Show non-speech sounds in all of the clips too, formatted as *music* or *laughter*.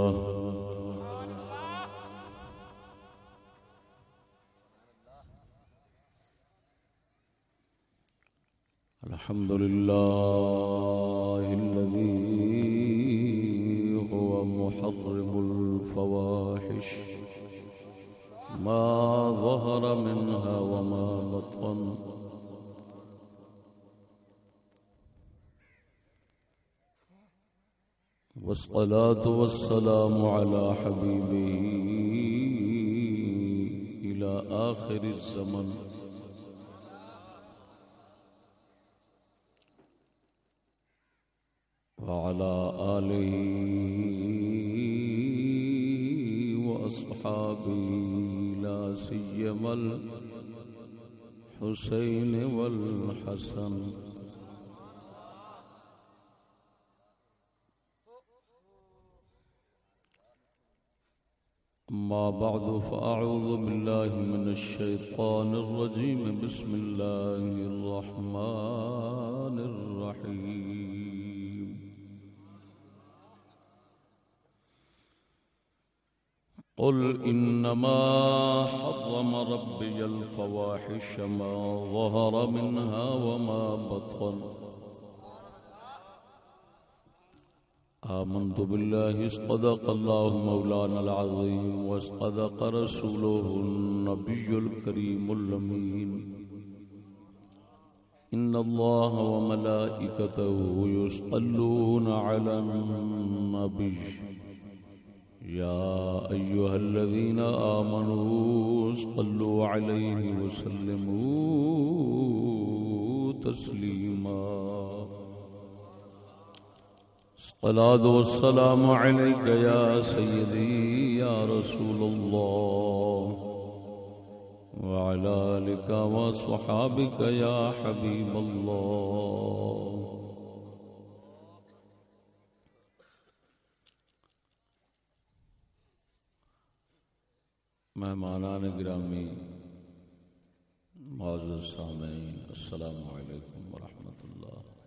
الحمد لله الذي هو محرم الفواحش. ما ظهر منها وما بطن. والصلاة والسلام على حبيبه إلى آخر الزمن. وعلى آله وأصحابه لا سيما الحسين والحسن. أما بعد فأعوذ بالله من الشيطان الرجيم. بسم الله الرحمن الرحيم. قل إنما حرم ربي الفواحش ما ظهر منها وما بطن. آمنت بالله اصدق الله مولانا العظيم واصدق رسوله النبي الكريم اللمين إن الله وملائكته يصلون على النبي. يا أيها الذين آمنوا صلوا عليه وسلموا تسليما. صلاة والسلام عليك يا سيدي يا رسول الله. وعلى آلك وصحابك يا حبيب الله. مہمانان گرامی، معزز سامعین، السلام علیکم ورحمۃ اللہ.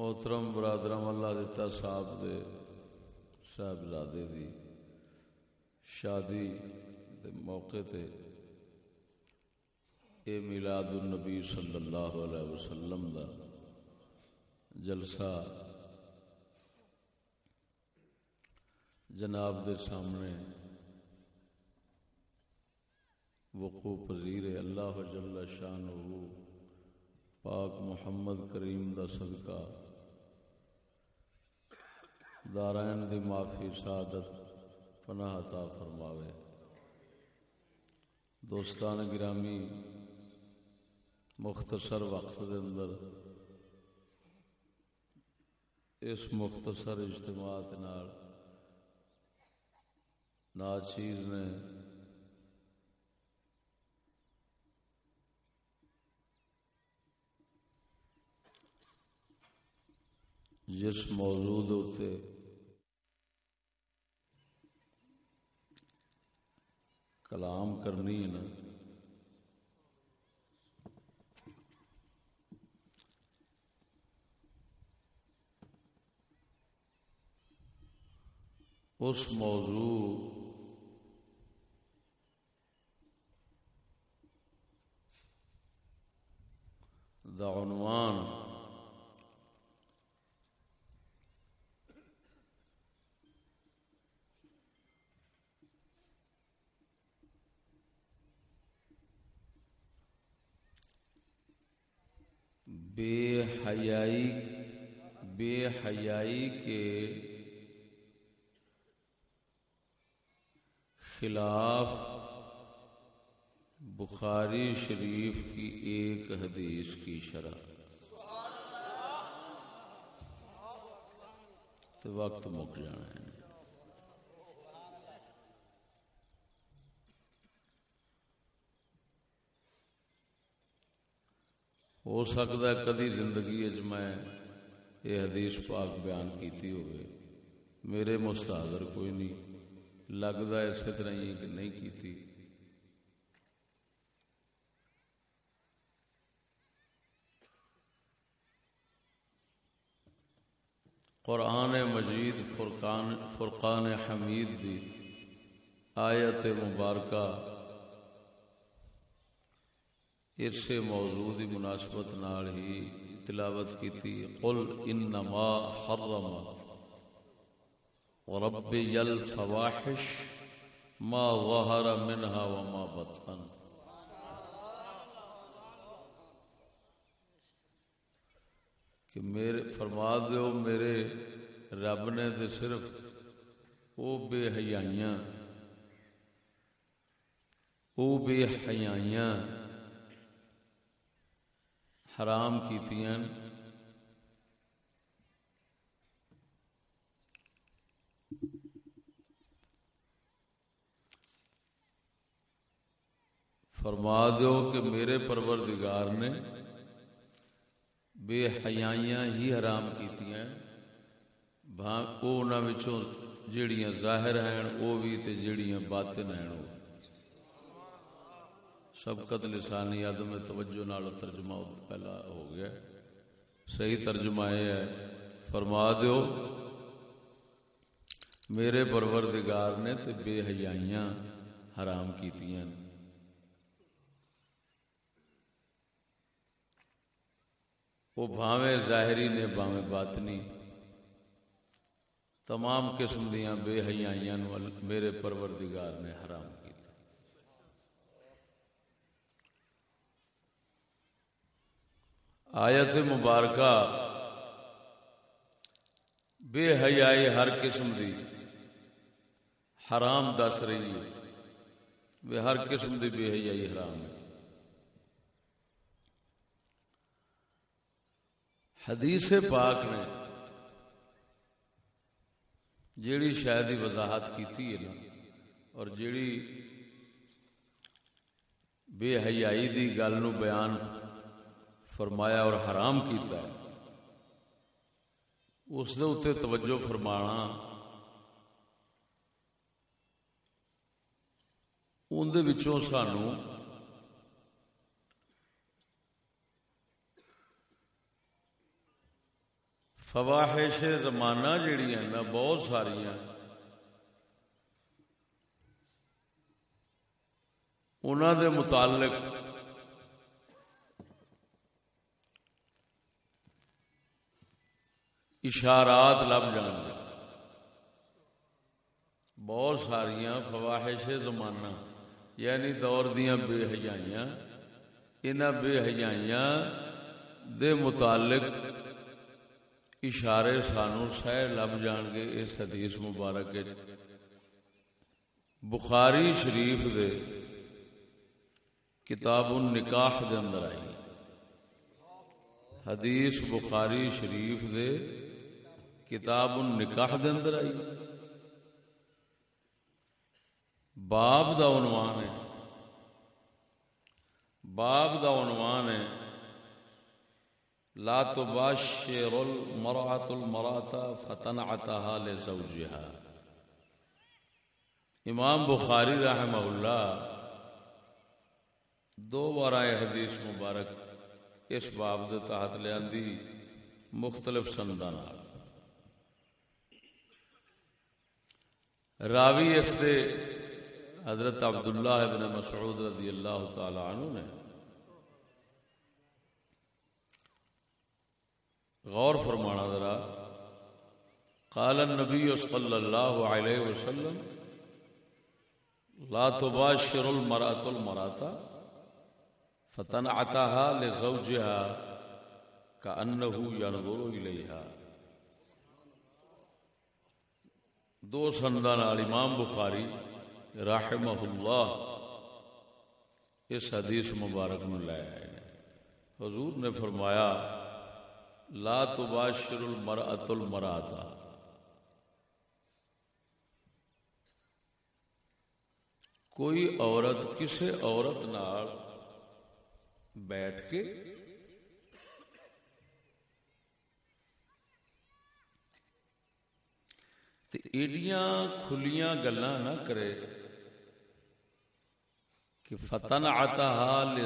محترم برادرم اللہ دتا صاحب دے، صاحبزادے دی شادی دے موقع تے اے میلاد النبی صلی اللہ علیہ وسلم دا جلسہ جناب دے سامنے وقوع پذیر اللہ جل شانہ پاک محمد کریم دا صدقہ دارائن دی معافی سعادت پناہ عطا فرماوے۔ دوستان گرامی، مختصر وقت دے اندر اس مختصر اجتماع ناچیز نے جس موضوع ہوتے کلام کرنی ہے نا۔ اس موضوع دا عنوان بے حیائی بے حیائی کے خلاف بخاری شریف کی ایک حدیث کی شرح۔ تو وقت مک جانا ہے۔ ہو سکتا ہے کدی زندگی میں یہ حدیث پاک بیان کیتی ہوئے۔ میرے مستحضر کوئی نہیں۔ لگتا اسی طرح ہی کہ نہیں کیتی۔ قرآن مجید فرقان فرقان حمید دی آیت مبارکہ اس موضوع دی مناسبت نال ہی تلاوت کی تھی قل انما حرم ربی الفواحش ما ظہر منها وما بطن کہ میرے فرما دیو میرے رب نے تو صرف وہ بے حیائیاں وہ بے حیائیاں حرام کیتیاں فرما دو کہ میرے پروردگار نے بے حیائیاں ہی حرام کیتیاں وچوں جیڑیاں ظاہر ہیں وہ بھی تے جیڑیاں باطن ہیں۔ وہ سبقت لسانی عدم توجہ نال ترجمہ پہلا ہو گیا صحیح ترجمہ یہ ہے۔ فرما دیو، میرے پروردگار نے تے بے حیائیاں حرام کیتیاں وہ بھاویں ظاہری نے، بھاویں باطنی۔ تمام قسم دیا بے حیائیاں میرے پروردگار نے حرام کیتا آیت مبارکہ۔ بے حیائی ہر قسم دی حرام دس رہی ہے۔ ہر قسم دی بے حیائی حرام ہے۔ حدیث پاک نے جیڑی شاید وضاحت کی نا، اور جیڑی بے حیائی دی گل نو بیان فرمایا اور حرام کیتا ہے۔ اس دے اتنے توجہ فرمانا۔ اندر سانوں فواہش زمانہ جڑی ہیں نا، بہت ساریا انہوں دے متعلق اشارات لب جان گے۔ بہت ساریا فواہش زمانہ یعنی دور دیا بے حجائیاں انہ بے حجائیاں دے متعلق اشارے سانو سہ لب جان گے اس حدیث مبارک بخاری شریف دے کتاب النکاح دے اندر آئی۔ حدیث بخاری شریف دے کتاب النکاح دے اندر آئی۔ باب دا عنوان ہے۔ باب دا عنوان ہے۔ لا تباشر المرأة المرأة فتنعتها لزوجها۔ امام بخاری رحمہ اللہ دو بار آئے حدیث مبارک اس باب دے تحت لے مختلف سندان راوی اس دے حضرت عبداللہ ابن مسعود رضی اللہ تعالی عنہ نے غور فرمانا ذرا، قال النبي صلى الله عليه وسلم، لا تباشر المرأة المرأة فتنعتها لزوجها كأنه ينظر إليها دو سندان امام بخاری رحمہ اللہ اس حدیث مبارک میں لائے ہیں حضور نے فرمایا، لا تباشر المرأة المرأة کوئی عورت کسی عورت نال بیٹھ کے ایڈیاں کھلیاں گلا نہ کرے کہ فتن آتا حال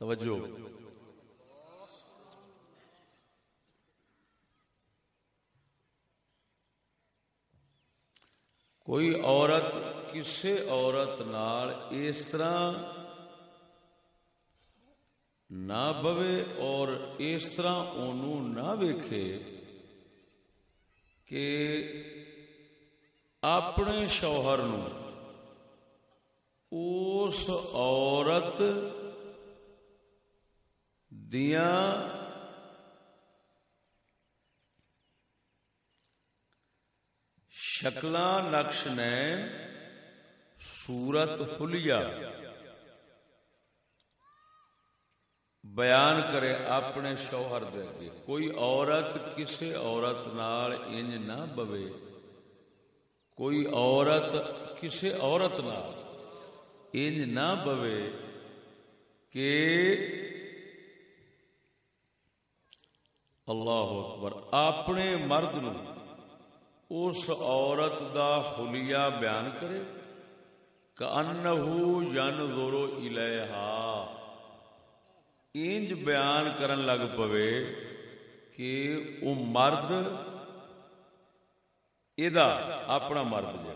توجہ۔ کوئی عورت کسی عورت نال اس طرح نہ بوے اور اس طرح نہ ویکھے کہ اپنے شوہر نو اس عورت دیاں شکل نقش نین سورت حلیہ بیان کرے اپنے شوہر دے کے کوئی عورت کسی عورت نال انج نہ بوے۔ کوئی عورت کسی عورت نال انج نہ بوے کہ اللہ اکبر اپنے مرد نو اس عورت دا حلیہ بیان کرے۔ کہ انہو ینظرو الیہا۔ انج بیان کرن لگ پوے کہ او مرد ادا اپنا مرد جا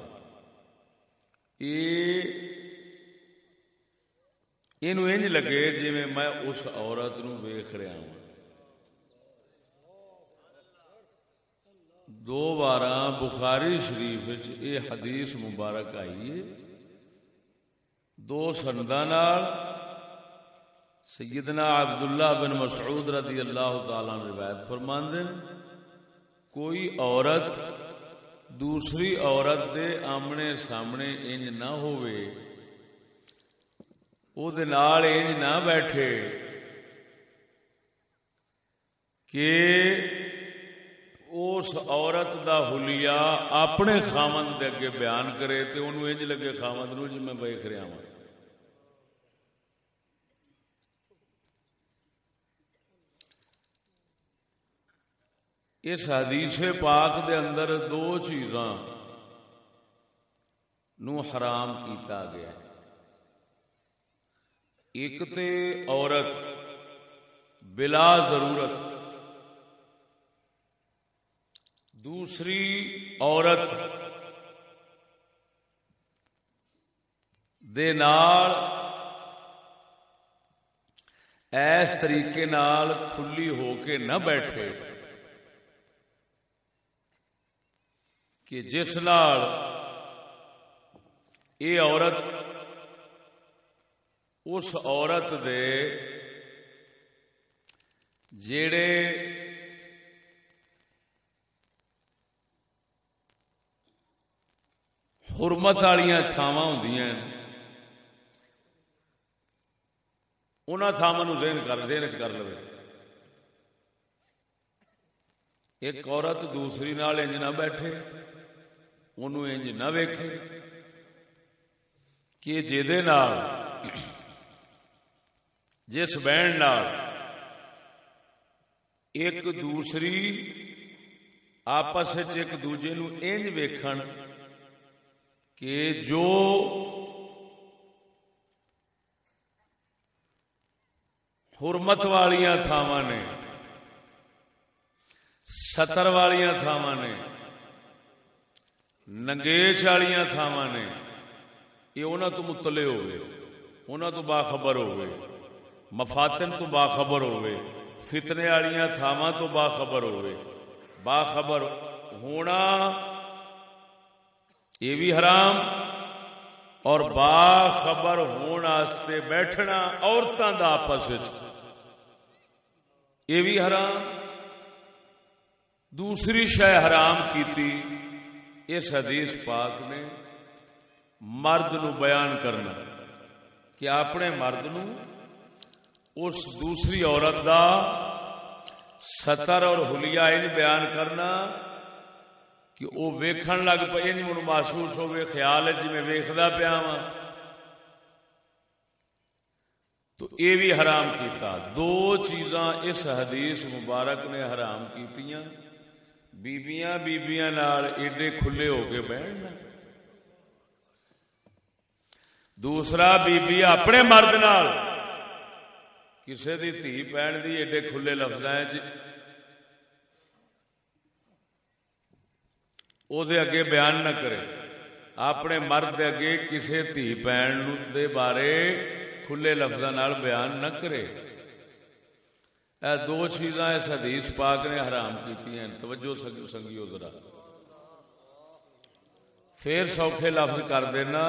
انج لگے جی میں اس عورت نو ویخ رہا ہوں دو بار بخاری شریف یہ حدیث مبارک آئی ہے۔ دو سندا سیدنا عبداللہ بن مسعود رضی اللہ تعالی روایت فرماندے کوئی عورت دوسری عورت دے آمنے سامنے انج نہ ہوئے او دے نال انج نہ بیٹھے، کہ اس عورت دا حلیہ اپنے خامن دے اگے بیان کرے تے انہوں انج لگے خامن نو جی میں بیخ رہا ہوں اس حدیث پاک دے اندر دو چیزاں نو حرام کیتا گیا ایک تے عورت بلا ضرورت، دوسری عورت دے نال ایس طریقے نال کھلی ہو کے نہ بیٹھے۔ کہ جس نال یہ عورت، اس عورت دے جڑے حرمت والی تھاواں ہوں ان تھاواں ذہن کر، ذہن چ کر لو ایک عورت دوسری نال انج نہ بیٹھے۔ انج نہ ویکھے کہ نال جس بہن ایک دوسری آپس ایک دوجے نو انج ویکھن کہ جو حرمت والیاں تھاواں نے ستر والیاں تھاواں نے نگیش والی تھاوا نے۔ یہ انہوں تو متلے ہوئے انہوں تو باخبر ہوئے، مفاتن تو باخبر ہوئے، فتنے والی تھاوا تو باخبر ہوئے۔ باخبر ہونا یہ بھی حرام اور باخبر ہونے بیٹھنا عورتوں کا آپس یہ بھی حرام۔ دوسری شہ حرام کی اس حدیث پاک نے مرد نو بیان کرنا کہ اپنے مرد نو اس دوسری عورت دا ستر اور حلیہ ان بیان کرنا کہ وہ ویکھن لگ پہ ان محسوس ہوئے، خیال ہے جی میں ویکھدا پیا وا تو یہ بھی حرام کیتا۔ دو چیزاں اس حدیث مبارک نے حرام کیتیاں۔ بیبیاں بیبیاں نال ایڈے کھلے ہو کے بہن دوسرا بیبی اپنے مرد نال کسی دی دھی پہن دی ایڈے کھلے لفظ دے اگے بیان نہ کرے اپنے مرد اگے کسی دھی پہن دے بارے کھلے لفظ بیان نہ کرے اے دو چیزاں اس حدیث پاک نے حرام کی توجہ سنگیو ذرا۔ پھر سوکھے لفظ کر دینا۔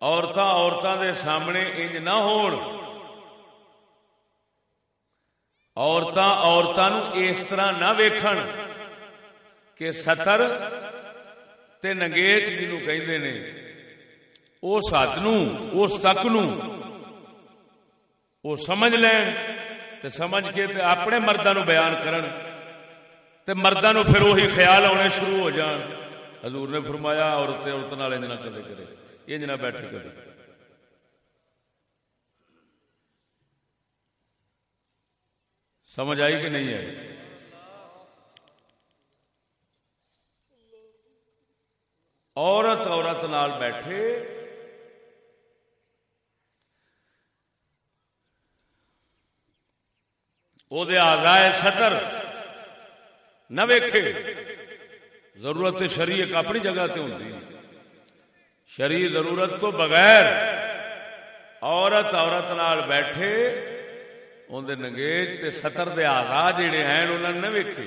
عورتاں عورتوں دے سامنے انج نہ ہون۔ عورتاں عورتوں اس طرح نہ ویکھن کہ ستر تے نگیچ جنو کہندے نے اس حد نو اس تک نو وہ سمجھ لین تے سمجھ کے تے اپنے مردوں نو بیان کرن تے مردوں نو پھر وہی خیال آنے شروع ہو جان حضور نے فرمایا عورت عورت نال نہ کدے کرے یہ نہ بیٹھے کدے سمجھ آئی کہ نہیں آئی عورت عورت نال بیٹھے۔ وہ آزائے سطر نہ ویکھے۔ ضرورت شری ایک اپنی جگہ تے ہوتی شری ضرورت تو بغیر عورت عورت نال بیٹھے۔ اندر نگیج تے سطر دے آغا جڑے ہیں انہوں نے ویکھے۔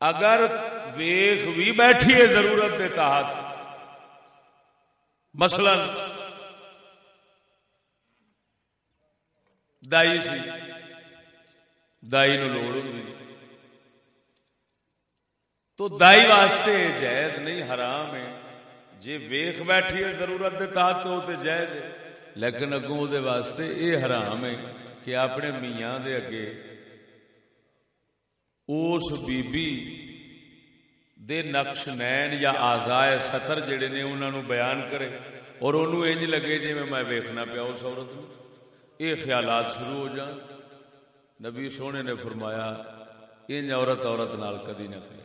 اگر ویخ بھی بیٹھی ہے ضرورت کے تحت۔ مثلا، دائی سی۔ دائی نو لوڑ تو دائی واسطے جائز نہیں، حرام ہے۔ جی ویخ بیٹھی ہے ضرورت کے تحت تو جائز ہے۔ لیکن اگوں دے واسطے یہ حرام ہے کہ اپنے میاں دے اگے اس بی بی دے نقش نین یا آزائے سطر جڑے نے انہوں نے بیان کرے اور انہوں انج لگے جی میں میں ویکھنا پیا اس عورت میں یہ خیالات شروع ہو جان۔ نبی سونے نے فرمایا، انج عورت عورت نال کدی نہ کرے۔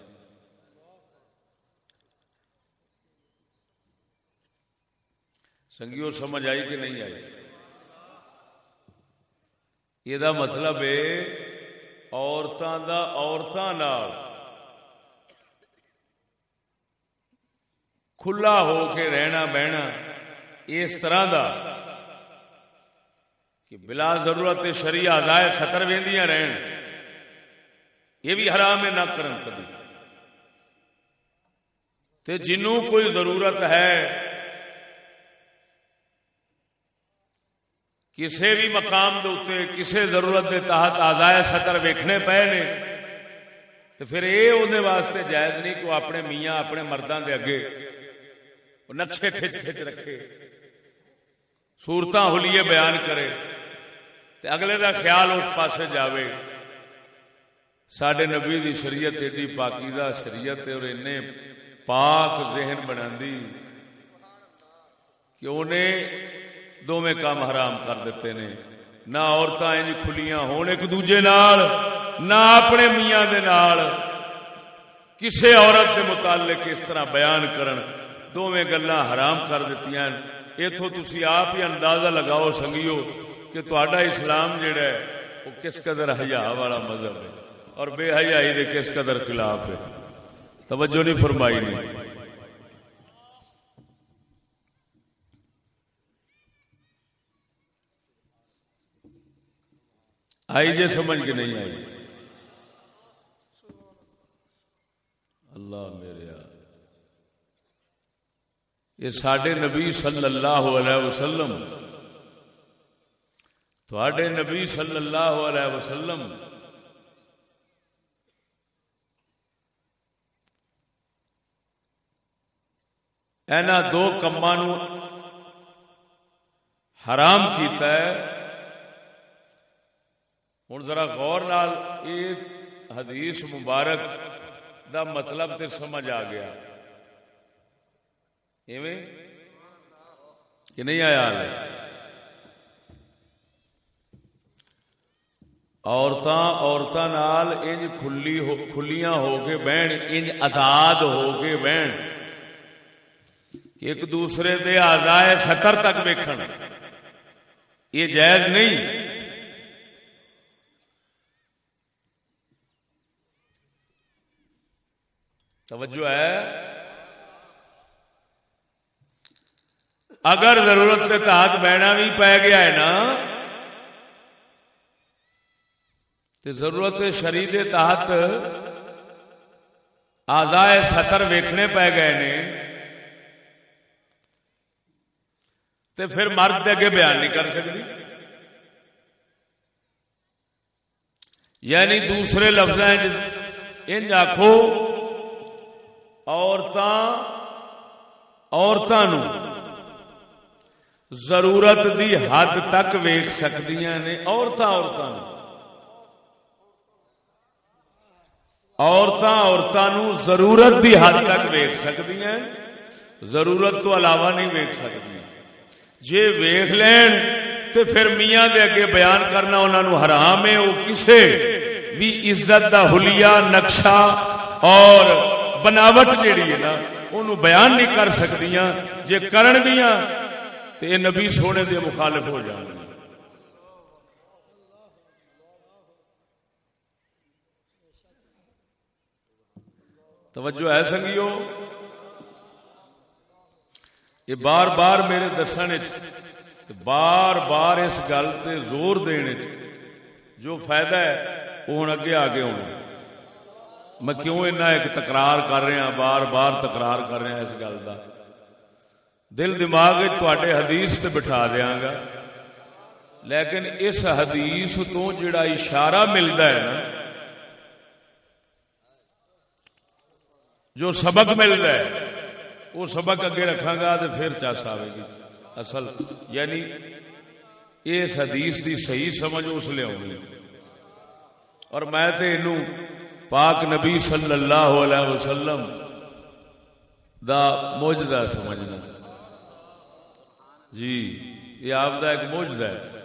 سنگیو، سمجھ آئی کہ نہیں آئی؟ یہ مطلب ہے عورتوں کا عورتوں کھلا ہو کے رہنا بہنا اس طرح دا کہ بلا ضرورت شری آزائے ستر ویندیاں رہن یہ بھی حرام ہے نہ کرن کبھی تے جنوں کوئی ضرورت ہے کسی بھی مقام دے کسی ضرورت کے تحت آزائے سطر ویکھنے پے نے تو پھر یہ واسطے جائز نہیں کہ اپنے میاں اپنے مردوں دے اگے نقشے کھچ کھچ رکھے۔ سورت ہولیے بیان کرے تے اگلے دا خیال اس پاسے جاوے۔ سڈے نبی دی شریعت ایڈی پاکیزہ شریعت اور ان پاک ذہن بنا کہ انہیں دونوں کام حرام کر دیتے نے۔ نہ عورتیں کھلیاں ہون ایک دوجے نال، نہ اپنے میاں دے نال۔ کسے عورت کے متعلق اس طرح بیان کرن دونوں گلا حرام کر دیتی اتو تھی آپ ہی اندازہ لگاؤ سنگیو کہ تا اسلام جڑا ہے، وہ کس قدر حیا والا مذہب ہے اور بے حیائی دے کس قدر خلاف ہے۔ توجہ نہیں فرمائی نہیں آئی جے سمجھ کے نہیں آئی۔ اللہ میرے یار۔ یہ سڈے نبی صلی اللہ علیہ وسلم تھوڑے نبی صلی اللہ علیہ وسلم، اینا دو کما حرام کیتا ہے۔ ہوں ذرا غور نال یہ حدیث مبارک دا مطلب تے سمجھ آ گیا۔ ایویں؟ کہ نہیں آیا عورتاں عورتاں نال انج کھلی ہو کھلیاں ہو کے بہن، انج آزاد ہو کے بہن۔ ایک دوسرے دے آزائے سطر تک ویکھن۔ یہ جائز نہیں۔ توجہ ہے۔ اگر ضرورت کے تحت بہنا بھی پی گیا ہے نا تو ضرورت شریر کے تحت آزائے سطر ویکھنے پی گئے نے تو پھر مرد کے اگے بیان نہیں کر سکتی۔ یعنی دوسرے لفظ ان آخو عورتوں ضرورت دی حد تک ویک سکدیاں نے عورتاں عورتاں عورتاں عورتوں ضرورت دی حد تک ویک سکدیاں ضرورت تو علاوہ نہیں ویک سکدیاں۔ جے ویخ لین تے پھر میاں دے اگے بیان کرنا انہاں نو حرام ہے، او کسے بھی عزت دا حلیہ، نقشہ اور بناوٹ جیڑی ہے نا انہوں بیان نہیں کر سکدیاں۔ جے کرن گیاں تے اے نبی سونے دے مخالف ہو جان۔ توجہ ہے سنگیو؟ یہ بار بار میرے دسن بار بار اس گل سے زور دینے جو فائدہ ہے، وہ ہوں اگے آگے ہونا۔ میں کیوں اینا ایک تکرار کر رہا ہاں، بار بار تکرار کر رہا ہاں اس گل کا دل دماغ تے حدیث سے بٹھا دیا گا۔ لیکن اس حدیث تو جڑا اشارہ ملتا ہے نا، جو سبق ملتا ہے، وہ سبق اگے رکھا گا تو پھر چس آئے گی۔ اصل یعنی اس حدیث دی صحیح سمجھ اس لیے آؤں اور میں تو پاک نبی صلی اللہ علیہ وسلم دا موجدہ سمجھنا۔ جی یہ آپ کا ایک موجدہ ہے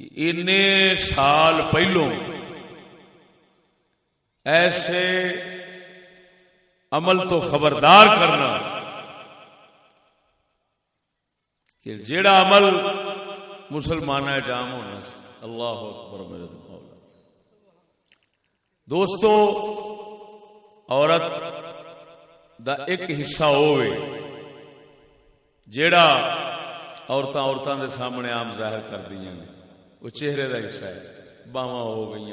کہ ان سال پہلوں ایسے عمل تو خبردار کرنا کہ جیڑا عمل مسلمان جام ہونا اللہ اکبر میرے دوستو، عورت دا ایک حصہ ہوئے جیڑا عورتیں عورتوں دے سامنے عام ظاہر کر دیا وہ چہرے دا حصہ ہے، باواں ہو گئی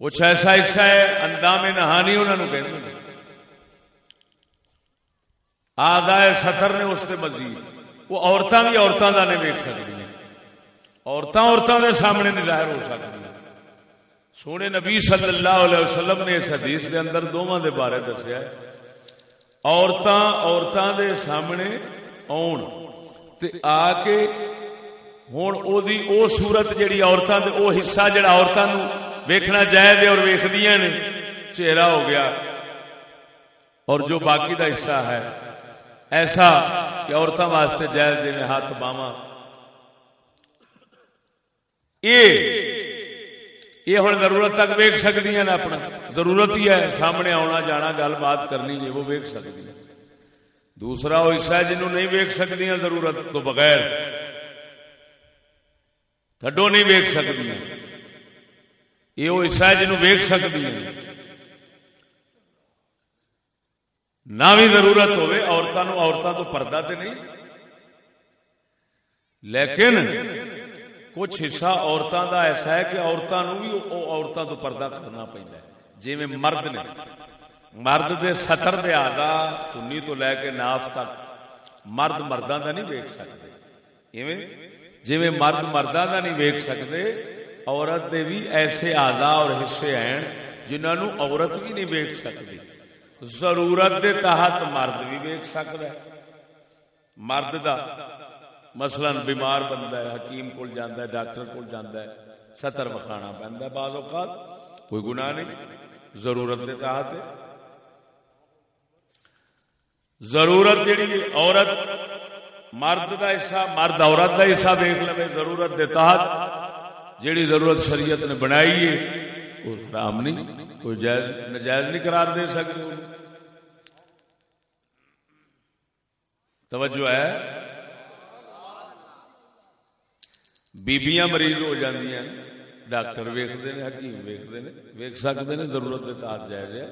کچھ ایسا حصہ ہے، اندام نہانی انہوں نے۔ کہتے آدھا سطر نے اس سے مزید۔ وہ عورتیں بھی عورتوں کا نہیں ویک سکتی عورتیں عورتوں کے سامنے نہیں ظاہر ہو سکتی سونے نبی صلی اللہ علیہ وسلم نے اس حدیث کے اندر دونوں کے بارے دسیا عورتیں عورتوں کے سامنے آن آ کے ہوں وہ سورت جیڑی عورتوں وہ حصہ جڑا عورتوں ویکھنا چاہے اور ویخدیا نے چہرہ ہو گیا اور جو باقی دا حصہ ہے ایسا کہ عورتوں واسطے جائز جی ہاتھ باوا یہ یہ ہوں ضرورت تک ویک سکتی ہیں اپنا۔ ضرورت ہی ہے، سامنے آنا جانا گل بات کرنی ہے، وہ ویک سکتی ہیں۔ دوسرا وہ حصہ ہے جنہوں نہیں ویک سکتی ہیں ضرورت تو بغیر۔ تھڈو نہیں ویک سکتی ہیں۔ یہ وہ حصہ ہے جنہوں ویک سکتی ہیں۔ نہ بھی ضرورت ہوئے عورتوں عورتوں تو پردہ تے نہیں۔ لیکن کچھ حصہ عورتوں کا ایسا ہے کہ عورتوں بھی عورتوں تو پردہ کرنا پہنتا ہے۔ جی مرد نے، مرد دے سطر دے آگا تنی تو لے کے ناف تک مرد مردہ دا نہیں ویک سکتے جی میں مرد مردہ دا نہیں ویک سکتے عورت دے بھی ایسے آزا اور حصے ہیں جنہوں نے عورت بھی نہیں ویک سکتی ضرورت دے تحت مرد بھی ویک سکتا ہے۔ مرد دا مثلا بیمار بندہ ہے، حکیم کو جانا ہے، ڈاکٹر کو جانا ہے ستر وکھانا پہنتا بعض اوقات، کوئی گناہ نہیں، ضرورت کے تحت ضرورت جیڑی عورت مرد کا حصہ، مرد عورت کا حصہ دیکھ لے ضرورت کے تحت۔ جیڑی ضرورت شریعت نے بنائی ہے، وہ حرام نہیں، کوئی جائز، نجائز نہیں قرار دے سکتے۔ توجہ ہے۔ بیبیاں مریض ہو جاندیاں ڈاکٹر ویکھتے ہیں حکیم ویکھتے ہیں ویک سکتے ہیں ضرورت کے تحت جائز ہے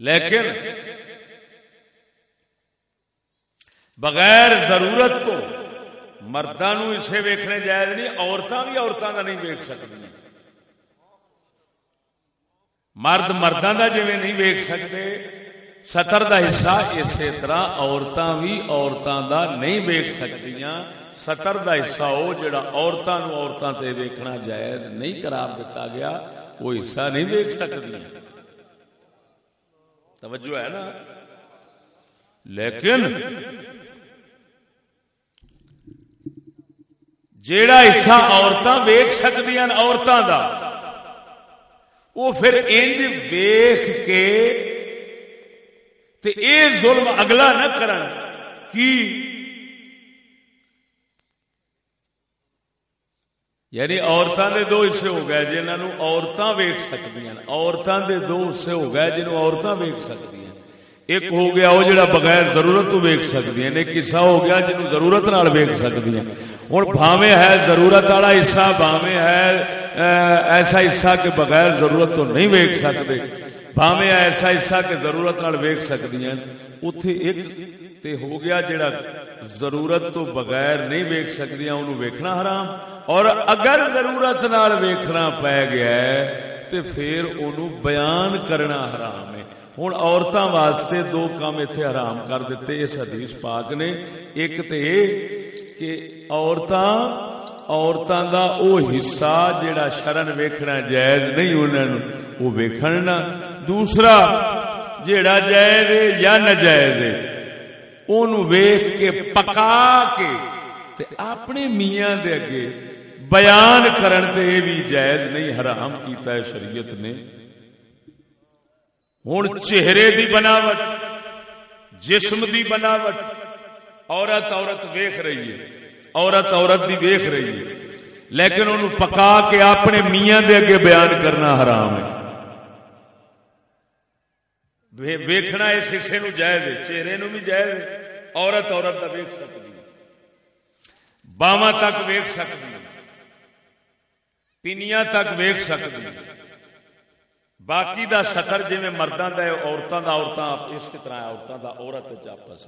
لیکن بغیر ضرورت تو مردوں اسے ویکھنے جائز نہیں عورتیں بھی عورتوں کا نہیں ویک سکتی مرد مردوں کا جی نہیں ویک سکتے سطر دا حصہ اسی طرح عورتاں بھی عورتاں دا نہیں ویک سکتی سطر دا حصہ وہ جڑا عورتاں نو عورتاں تے ویکھنا جائز نہیں قرار دیتا گیا، وہ حصہ نہیں ویک سکتی توجہ ہے نا؟ لیکن جیڑا حصہ عورتاں ویک سکدیاں عورتاں دا، وہ پھر انج ویخ کے تے اے ظلم اگلا نہ کرن کی؟ یعنی عورتوں دے دو حصے ہو گئے جنہوں عورتاں ویک سکتی عورتوں دے دو حصے ہو گئے جنہوں عورتاں ویک سکتی ہیں ایک ہو گیا وہ جڑا بغیر ضرورت تو ویک سکتی ہیں ایک حصہ ہو گیا جنہوں ضرورت نال ویک سکتی ہیں ہوں بھاوے ہے ضرورت والا حصہ بھاوے ہے ایسا حصہ کہ بغیر ضرورت تو نہیں ویک سکتے بھاوے ایسا حصہ کہ ضرورت ویک سکتی ہیں اتے ایک تے ہو گیا جڑا ضرورت تو بغیر نہیں ویک سکتی انہوں ویکھنا حرام اور اگر ضرورت ویکھنا پی گیا ہے تے پھر انہوں بیان کرنا حرام ہے ہوں عورتوں واسطے دو کام اتنے حرام کر دیتے اس حدیث پاک نے ایک تے کہ عورتاں عورتوں دا او حصہ جڑا شرن ویکھنا جائز نہیں انہوں وہ ویکھن دوسرا جیڑا جائز یا نجائز اون ویخ کے پکا کے تے اپنے میاں دے اگے بیان کرن تے یہ بھی جائز نہیں، حرام کیتا ہے شریعت نے۔ ہوں چہرے دی بناوٹ، جسم دی بناوٹ، عورت عورت ویخ رہی ہے، عورت عورت دی ویخ رہی ہے۔ لیکن انہوں پکا کے اپنے میاں دے اگے بیان کرنا حرام ہے۔ ویکھنا اس حصے نو جائز ہے، چہرے نو بھی جائز ہے، عورت عورت کا ویک سکتی باواں تک ویک سکتی پینیاں تک ویک سکتی باقی دا سطر جی مردوں کا عورتوں کا عورتوں اس طرح عورتوں کا عورت آپس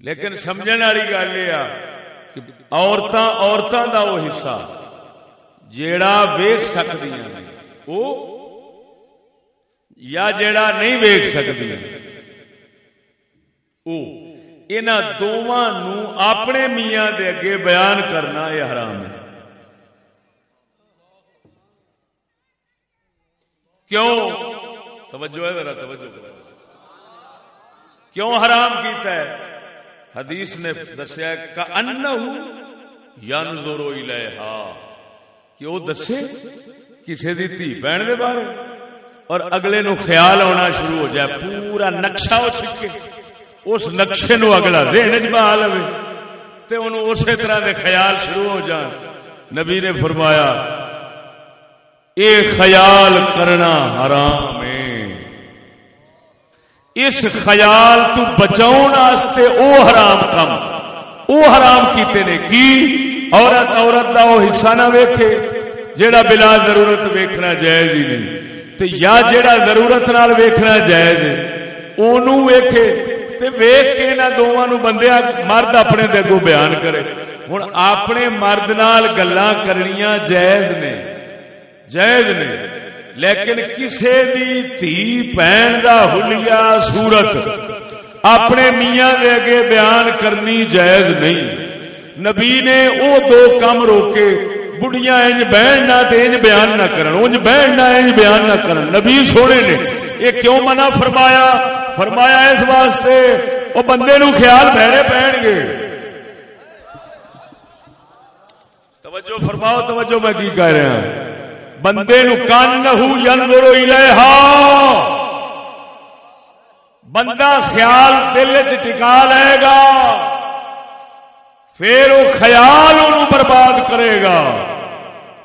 لیکن سمجھنے والی گل یہ کہ عورتاں عورتوں کا وہ حصہ جیڑا ویک سکتی وہ یا جیڑا نہیں ویک سکتی دونوں اپنے میاں دے اگے بیان کرنا یہ حرام ہے۔ کیوں؟ توجہ ہے ذرا، توجہ۔ کیوں حرام کیتا ہے؟ حدیث نے دسیا کہ ان یا نظورو کہ وہ دسے کسی دی تھی بہن دے بارے۔ اور اگلے نو خیال آنا شروع ہو جائے، پورا نقشہ ہو چکے۔ اس نقشے نو اگلا ذہن چ بہا لو تے انہوں اسی طرح دے خیال شروع ہو جان۔ نبی نے فرمایا، اے خیال کرنا حرام ہے۔ اس خیال تو بچاؤن واسطے او حرام کم۔ او حرام کیتے نے کی؟ عورت عورت دا او حصہ نہ ویکھے، جیڑا بلا ضرورت ویکھنا جائز ہی نہیں۔ تے یا جیڑا ضرورت نال ویکھنا جائز، اونوں ویکھے تے ویکھ کے انہاں دوواں نو بندیا مرد اپنے دے کو بیان کرے۔ ہن اپنے مرد نال گلاں کرنیاں جائز نے جائز نے۔ لیکن کسے دی تھی پہن دا حلیہ صورت اپنے میاں دے اگے بیان کرنی جائز نہیں۔ نبی نے او دو کم روکے بڑھیاں انج بہن نہ تے انج بیان نہ کرن۔ انج بہن نہ انج بیان نہ کرن۔ نبی سونے نے یہ کیوں منع فرمایا؟ فرمایا اس واسطے وہ بندے نو خیال بہنے پہن گے۔ توجہ فرماؤ، توجہ میں کی کہہ رہا ہوں؟ بندے نو کان نہ بندہ خیال دل چکا لے گا۔ پھر وہ خیال ان برباد کرے گا۔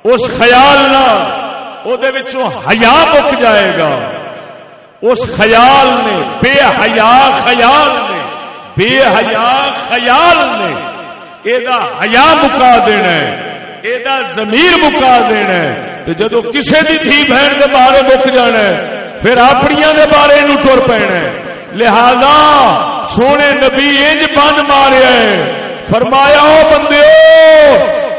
اس خیال نہ ہیا مک جائے گا۔ اس خیال نے، بے حیا خیال نے، بے حیا خیال نے یہ ہیا مکا دینا یہ زمیر مکا دینا جدو کسی بھی دھی بہن کے بارے مک جانا پھر اپنی دے بارے نو ٹر پینا لہذا سونے نبی انج بند مارے فرمایا، او بندے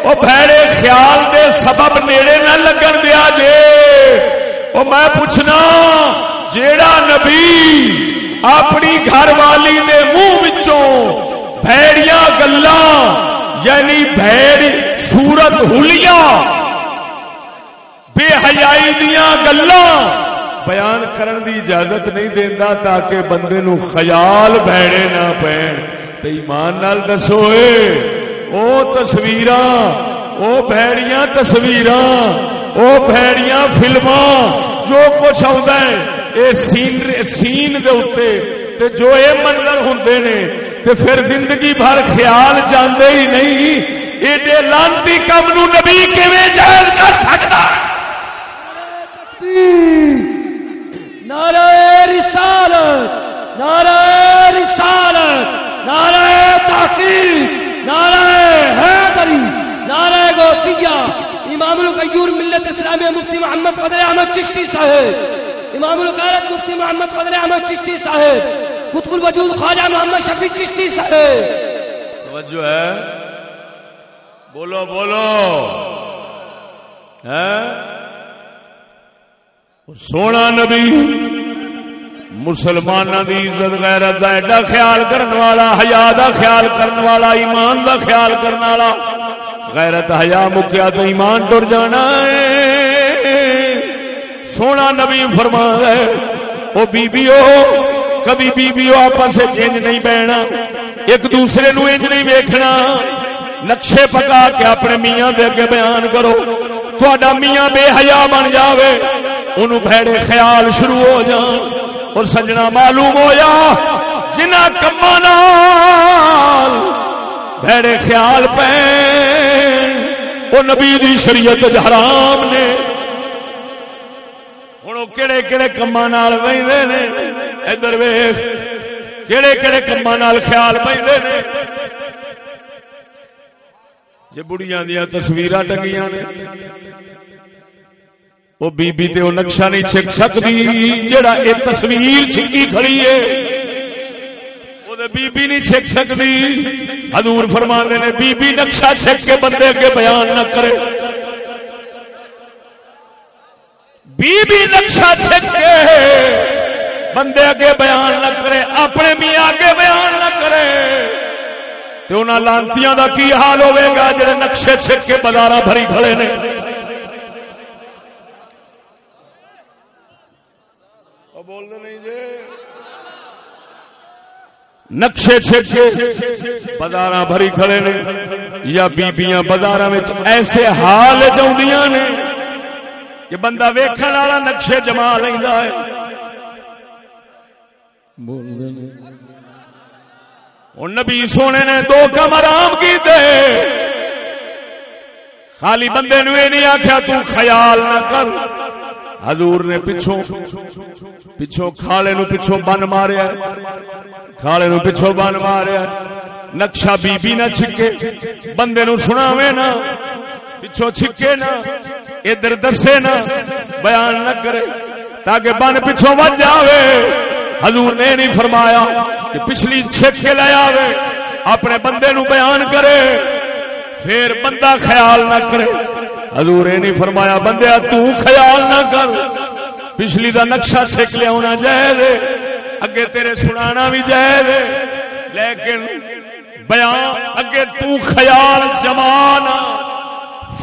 او بھڑے خیال دے سبب نیڑے نہ لگن دیا جے۔ او میں پوچھنا، جیڑا نبی اپنی گھر والی دے منہ وچوں بھڑیاں گلاں یعنی بھڑ صورت ہلیا بے حیائی دیاں گلاں بیان کرن دی اجازت نہیں دیندا تاکہ بندے نو خیال بھڑے نہ پین تے ایمان نال دسو او تصویراں، او بھڑیاں تصویراں، او بھڑیاں فلماں، جو کچھ آوندا ہے اے سین سین دے اوتے، تے جو اے منظر ہوندے نے، تے پھر زندگی بھر خیال جاندے ہی نہیں، ایڈے لانتی کم نو نبی کیویں جائز کر سکدا نعرہ رسالت نعرہ رسالت۔ نعرہ تحقیق، نعرہ حیدری، نعرہ غوثیہ، امام القیور ملت اسلامی مفتی محمد فضل احمد چشتی صاحب، امام القیرت مفتی محمد فضل احمد چشتی صاحب، قطب الوجود خواجہ محمد شفیع چشتی صاحب۔ توجہ ہے؟ بولو بولو۔ ہے سونا نبی۔ مسلمان دی عزت، غیرت دا ایڈا خیال کرن والا، حیا دا خیال کرن والا، ایمان دا خیال کرن والا، غیرت، حیا مکیا تو ایمان ٹر جانا ہے۔ سونا نبی فرما ہے، او بی بی او کبھی بی بی او آپس انج نہیں بہنا ایک دوسرے نو انج نہیں ویکھنا۔ نقشے پکا کے اپنے میاں دے اگے بیان کرو۔ تھوڑا میاں بے حیا بن جاوے انہوں بھڑے خیال شروع ہو جان۔ اور سجنا معلوم ہویا جنا کما بھڑے خیال پہ وہ نبی دی شریعت حرام نے۔ ہوں کہڑے کہڑے کما بہتے نے؟ ادھر ویخ کہڑے کہڑے کما خیال پہ جی بڑیاں دیا تصویر ٹنگیاں نے۔ وہ بی بی تے وہ نقشہ نہیں چھک سکتی، جڑا یہ تصویر چھکی کھڑی ہے۔ بی بی نہیں چھک سکتی۔ حضور فرمانے نے بی بی نقشہ چھک کے بندے کے بیان نہ کرے۔ بی بی نقشہ چھک کے بندے اگے بیان نہ کرے، اپنے میاں اگے بیان نہ کرے۔ تو انہاں لانتیاں دا کی حال ہوئے گا، جڑے نقشے چھک کے بازار بھری کھڑے نے؟ نقشے چھکے بازار بھری کھڑے نے یا بیبیاں بازار ایسے حال چاہیے نے کہ بندہ ویکھن والا نقشے جما لینا ہے۔ نبی سونے نے دو کم آرام کیتے۔ خالی بندے نو یہ نہیں آخیا تو خیال نہ کر۔ حضور نے پچھوں پچھوں کھالے نو پچھوں بن ماریا کھالے نو پچھوں بن ماریا نقشہ بی بی نہ چھکے۔ بندے نو سناوے نا۔ پچھوں چھکے نا۔ ادھر دسے نا۔ بیان نہ کرے۔ تاکہ بن پچھوں بچ جاوے۔ حضور نے نہیں فرمایا کہ پچھلی چھک کے لے آوے۔ اپنے بندے نو بیان کرے۔ پھر بندہ خیال نہ کرے۔ حضور نہیں فرمایا بندیا تو خیال نہ کر۔ پچھلی دا نقشہ سیکھ لیا ہونا جائز اگے تیرے سنانا بھی جائز لیکن بیان، اگے تو خیال جمانا،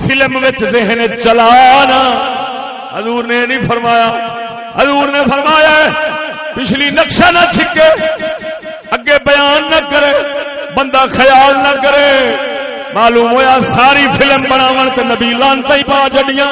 فلم وچ ذہن چلانا۔ حضور نے نہیں فرمایا۔ حضور نے فرمایا پچھلی نقشہ نہ چھکے اگے بیان نہ کرے، بندہ خیال نہ کرے۔ معلوم ہویا ساری فلم بناون تے نبی لانتا ہی پا جڑیاں۔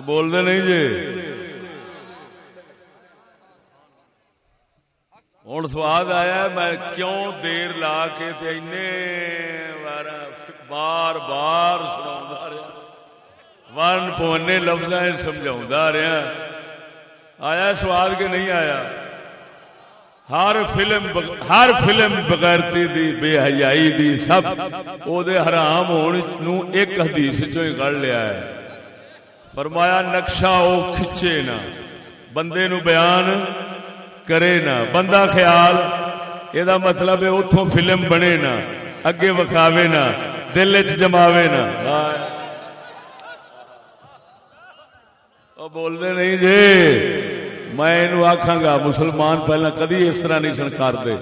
بول دے نہیں جی۔ ہوں سواد آیا میں کیوں دیر لا کے بار بار بار سنا رہا۔ ون پونے لفظ سمجھا رہا۔ آیا سواد کے نہیں آیا؟ ہر فلم ہر فلم بغیرتی دی، بے حیائی دی سب، او دے حرام ہونے ایک حدیث چو ہی لیا ہے۔ فرمایا نقشہ او کھچے نا، بندے نو بیان کرے نا۔ بندہ خیال یہ مطلب ہے اتوں فلم بنے نا، اگے وکھاوے نا، دل چ جماوے نا۔ بولتے نہیں جی میں آخا گا، مسلمان پہلا کدی اس طرح نہیں سن کرتے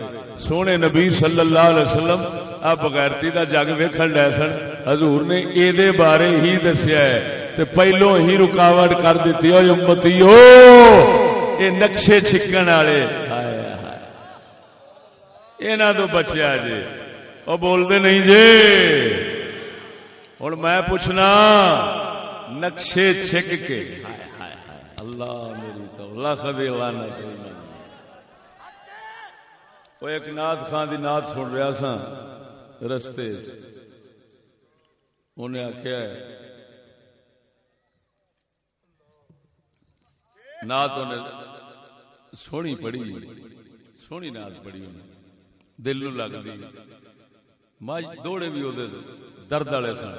سونے نبی صلی اللہ علیہ وسلم، آ بغیرتی کا جگ ویکن ڈے سن۔ حضور نے یہ بارے ہی دسیا ہے۔ تے پہلو ہی رکاوٹ کر دیتی ہو امتی ہو یہ نقشے چھکن والے۔ یہاں تو بچیا جی۔ وہ بولتے نہیں جی۔ ہوں میں پوچھنا، نقشے چھک کے۔ اللہ میری تو، اللہ خبی وہ ایک نات خان دی نات سن رہا سا رستے انہیں آخیا ہے نات سونی پڑھی سونی نات پڑھی انہیں دل نو لگتی ماج جی دوڑے بھی وہ درد والے سن۔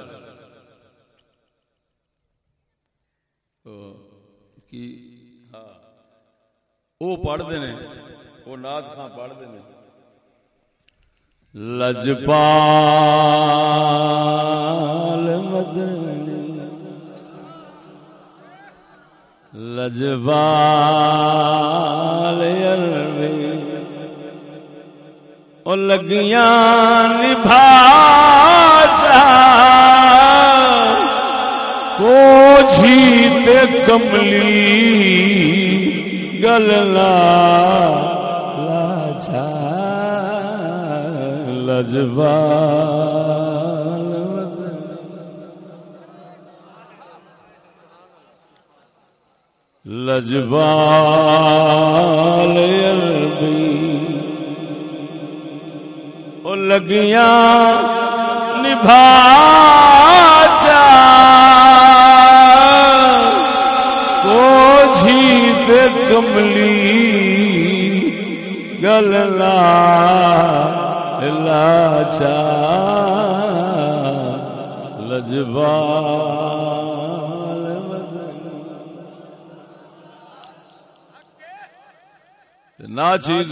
ہاں۔ وہ پڑھتے ہیں وہ نات خان پڑھتے ہیں لجپال مدنی لجوال او لگیاں نبھا کو جیت کملی گللا لاچا لجوال لجبال عربی۔ او لگیاں نبھا چا کو جھیت کملی گل لا لاچا لجبال نہ چیز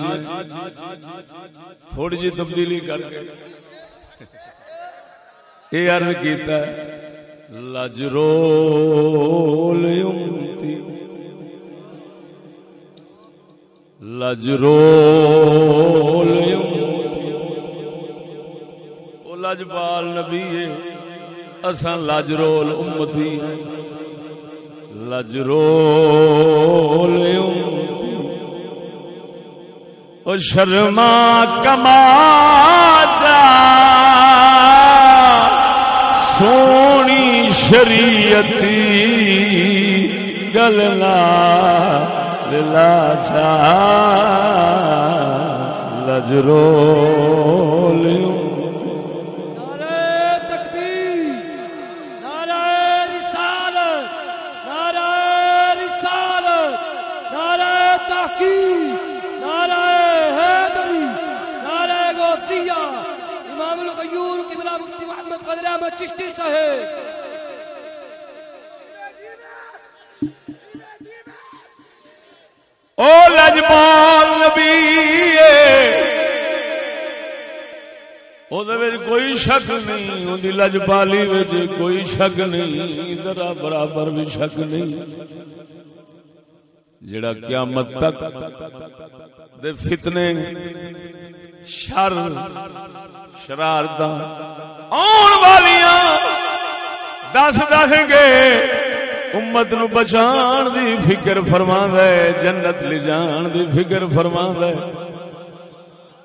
تھوڑی جی تبدیلی کر کے۔ یہ ارد کیتا ہے لجرو لجرو لجپال نبی ہے۔ اصا لجرول امتی لجرول امتی شرما کما سونی شریعتی گلنا لا چا لجرو کوئی شک نہیں اندی لجپالی کوئی شک نہیں، ذرا برابر بھی شک نہیں۔ جڑا قیامت تک دے فتنے، شر شرارت آن والیاں دس دس گے۔ امت نو بچان دی فکر فرما ہے، جنت لے جان دی فکر فرما ہے۔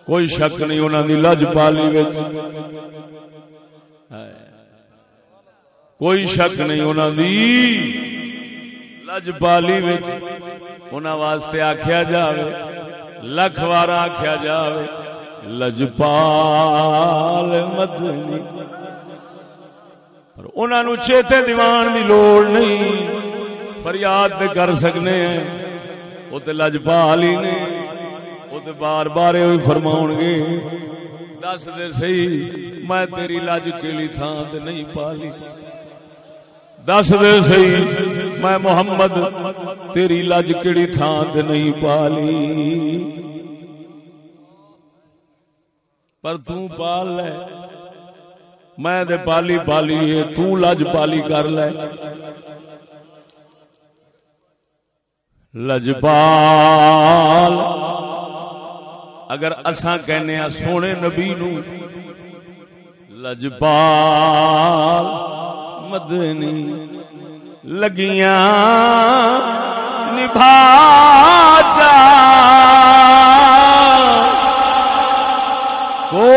کوئی شک نہیں انہوں دی لج پالی کوئی شک نہیں انہوں دی. لج پالی انہوں واسطے آخیا جائے لکھ وار آخیا جائے لجپال مدنی۔ انہوں چیتے دیوان دی لوڑ نہیں، فریاد کر سکنے ہیں۔ وہ تو لجپال ہی نہیں وہ تو بار بار ہوئی فرماؤ گے، دس دے سی میں تیری لج کیلی تھان تے نہیں پالی۔ دس دے سی میں محمد تیری لج کیڑی تھان تے نہیں پالی پر تو پال لے میں دے پالی پالی ہے تو لج پالی کر لے لجپال اگر اساں کہنے سونے نبی نو لجپال مدنی لگیاں نبھا چا کو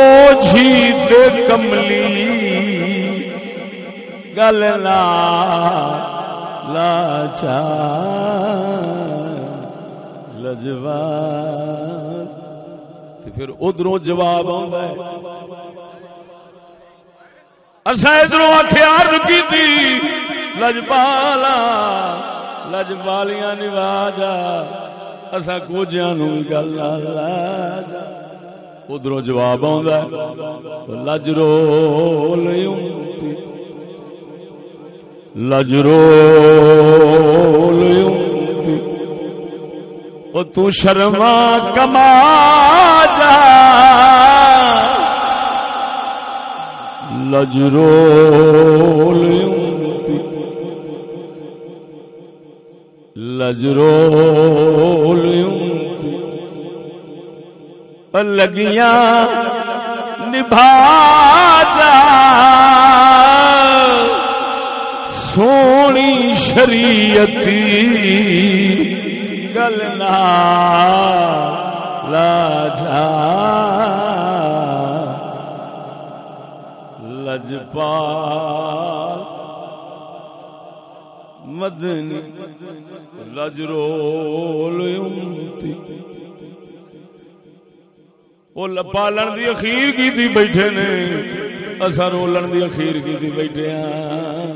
جھیت کملی گل لا لاچا لجوار پھر ادھر جواب اصا ادھر آخر کی لجپالا لجپالیاں نواجا اصا کجیا نو گل ادھر جواب لج رو لج تو شرما کما جا۔ لجرو لجرو لگیاں نبھا جا۔ سونی شریعتی گل لاجا لجپال مدنی لجرول وہ پالن دی اخیر کی تھی بیٹھے نے۔ اصا رولن دی اخیر کی تھی بیٹھے ہاں۔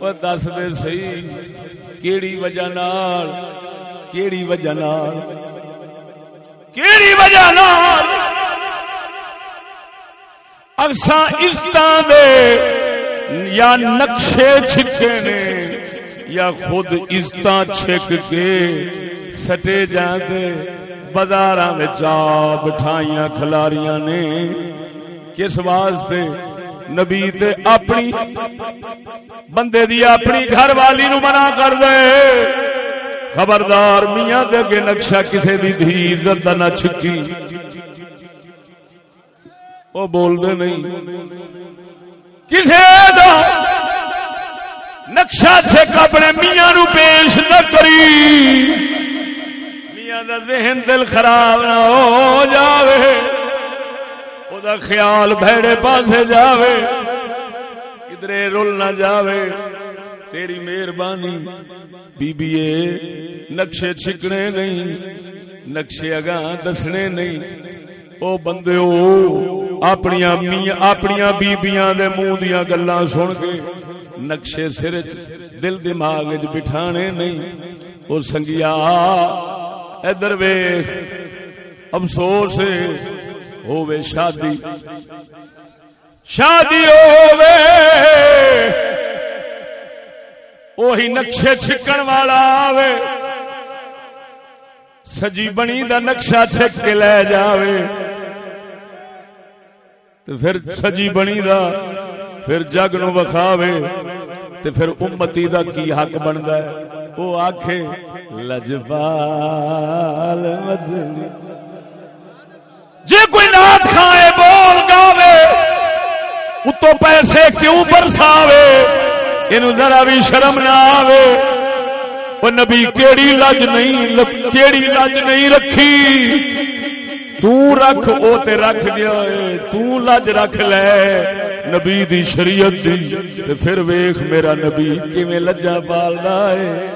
وہ دس دے سی کیڑی وجہ نال، کیڑی وجہ نال، کیڑی وجہ نال اکساں عزتاں دے، یا نقشے چھکے نے، یا خود عزتاں چھک کے سٹے جاندے بازاراں وچ آ بٹھائیاں کھلاریاں نے، کس واسطے؟ نبی تے اپنی، بندے دی اپنی گھر والی نو منع کر دے۔ خبردار میاں دے اگے نقشہ کسے دی دھی عزت نہ چھکی وہ بول دے نہیں۔ کسے دا نقشہ چھک اپنے میاں نو پیش نہ کری۔ میاں دا ذہن دل خراب نہ ہو جاوے۔ او دا خیال بھیڑے پاسے جاوے۔ کدرے رول نہ جاوے۔ تیری مہربانی۔ بی بی نقشے چھکنے نہیں۔ نقشے اگاں دسنے نہیں۔ او بندے او، اپنی اپنی بیبیاں دے منہ دیا گلاں سن کے نقشے سر دل دماغ چ بٹھانے نہیں۔ او سنگیا، ادھر ویخ افسوس ہووے شادی۔ شادی ہووے۔ وہی نقشے چھکن والا آوے۔ سجی بنی دا نقشہ چھک کے لے جاوے تے پھر سجی بنی دا پھر جگ نو وکھاوے تے پھر امتی دا کی حق بندا ہے او آکھے لجپال مدنی جے کوئی نات کھائے بول گاوے اتو پیسے کیوں برساوے اینو ذرا بھی شرم نہ آوے وہ نبی کیڑی لج نہیں کیڑی لج نہیں رکھی۔ تو رکھ، او تے رکھ گیا ہے تو لج رکھ لے۔ نبی دی شریعت دی۔ تے پھر ویکھ میرا نبی کیویں لجا پالدا ہے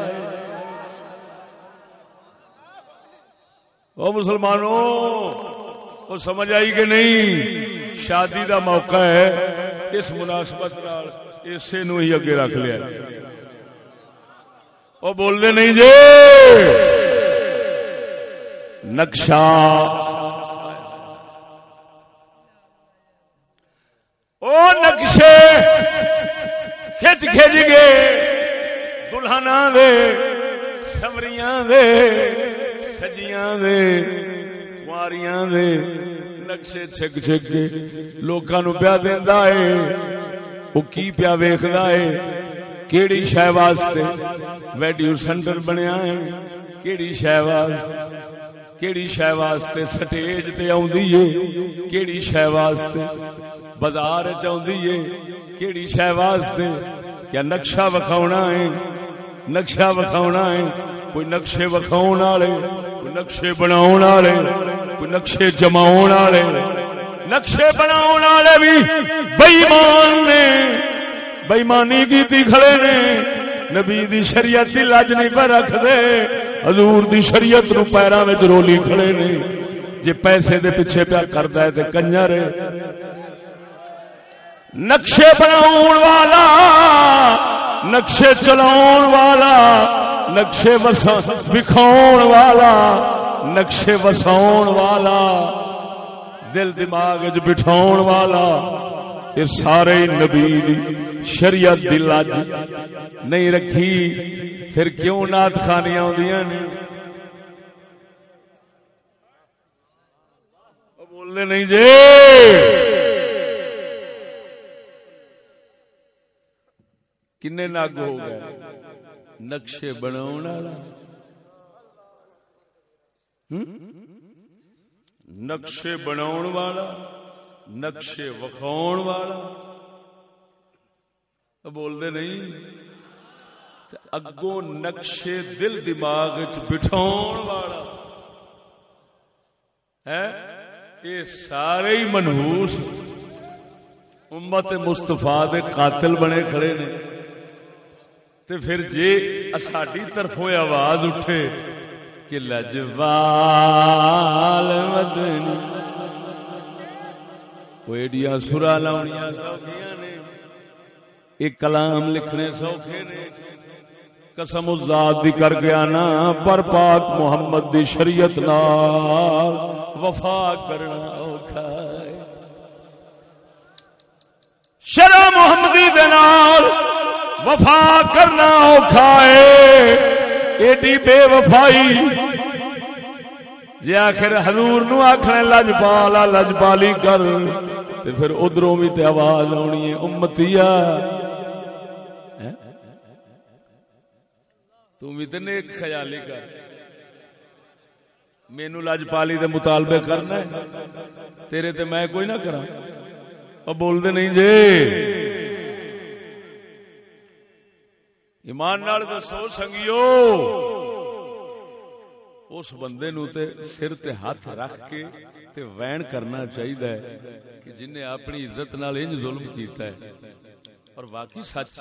او مسلمانوں وہ سمجھ آئی کہ نہیں؟ شادی دا موقع ہے۔ اس مناسبت نال اسے نو ہی اگے رکھ لیا۔ وہ بولنے نہیں جی۔ نقشہ۔ او نقشے۔ کھچ کھچ گے دلہنا دے۔ سمریاں دے۔ سجیاں دے۔ ماریاں دے۔ نقشے چھک چھک کے۔ لوکاں نو پیا دیندا اے۔ او کی پیا ویکھدا اے۔ کیڑی شے واسطے ویڈیو سینٹر بنیا ہے؟ کیڑی شے واسطے کیڑی شے واسطے سٹیج تے اوندی ہے؟ کیڑی شے واسطے بازار چ اوندی ہے؟ کیڑی شے واسطے کیا نقشہ وکھاونا ہے؟ نقشہ وکھاونا ہے؟ کوئی نقشے وکھاون والے، کوئی نقشے بناون والے، کوئی نقشے جماون والے۔ نقشے بناون والے بھی بے ایمان نے۔ بےمانی کی کھڑے نے۔ نبی دی شریعت دی لج نہیں پر رکھ دے۔ حضور دی شریعت نو پیروں میں رولی کھڑے نے۔ جے پیسے دے پیچھے پیا کردا ہے تے کنجر نقشے بناون والا، نقشے چلاون والا، نقشے وسا بکھاون والا، نقشے وساون والا، دل دماغ وچ بٹھاون والا۔ یہ سارے نبی شریعت دی لاج نہیں رکھی۔ پھر کیوں نات خانیاں ہوندیاں نے؟ بولنے نہیں جی۔ کنے نگ ہو گئے؟ نقشے بناون والا۔ نقشے بناون والا۔ نقشے وکھاؤ والا۔ بولتے نہیں؟ اگوں نقشے دل دماغ بٹھاؤ والا۔ ہے؟ یہ سارے ہی منہوس۔ امت مستفا دے قاتل بنے کھڑے نے۔ تے پھر جے ساڈی طرفوں آواز اٹھے کہ لجوال مدنی۔ ایڈیا سرا لاؤنیا سوکھیاں نے ایک کلام لکھنے سوکھے نے قسم ذات دی کر گیا نا پر پاک محمد دی شریعت نال وفا کرنا اوکھا ہے شرع محمدی دے نال وفا کرنا اوکھا ہے ایڈی بے وفائی جی آخر حضور نو آخر لجپالا لجپالی کر۔ تے پھر ادھروں بھی تے آواز آنی ہے امتیا تم بھی تے نیک خیالی کر۔ مینو لجپالی دے مطالبے کرنا ہے۔ تیرے تے میں کوئی نہ کرا اور بول دے نہیں جے۔ ایمان نال دسو سنگیو۔ اس بندے نو تے سر تے ہاتھ رکھ کے تے وین کرنا چاہیے کہ جن نے اپنی عزت نال انج ظلم کیتا ہے۔ اور واقعی سچ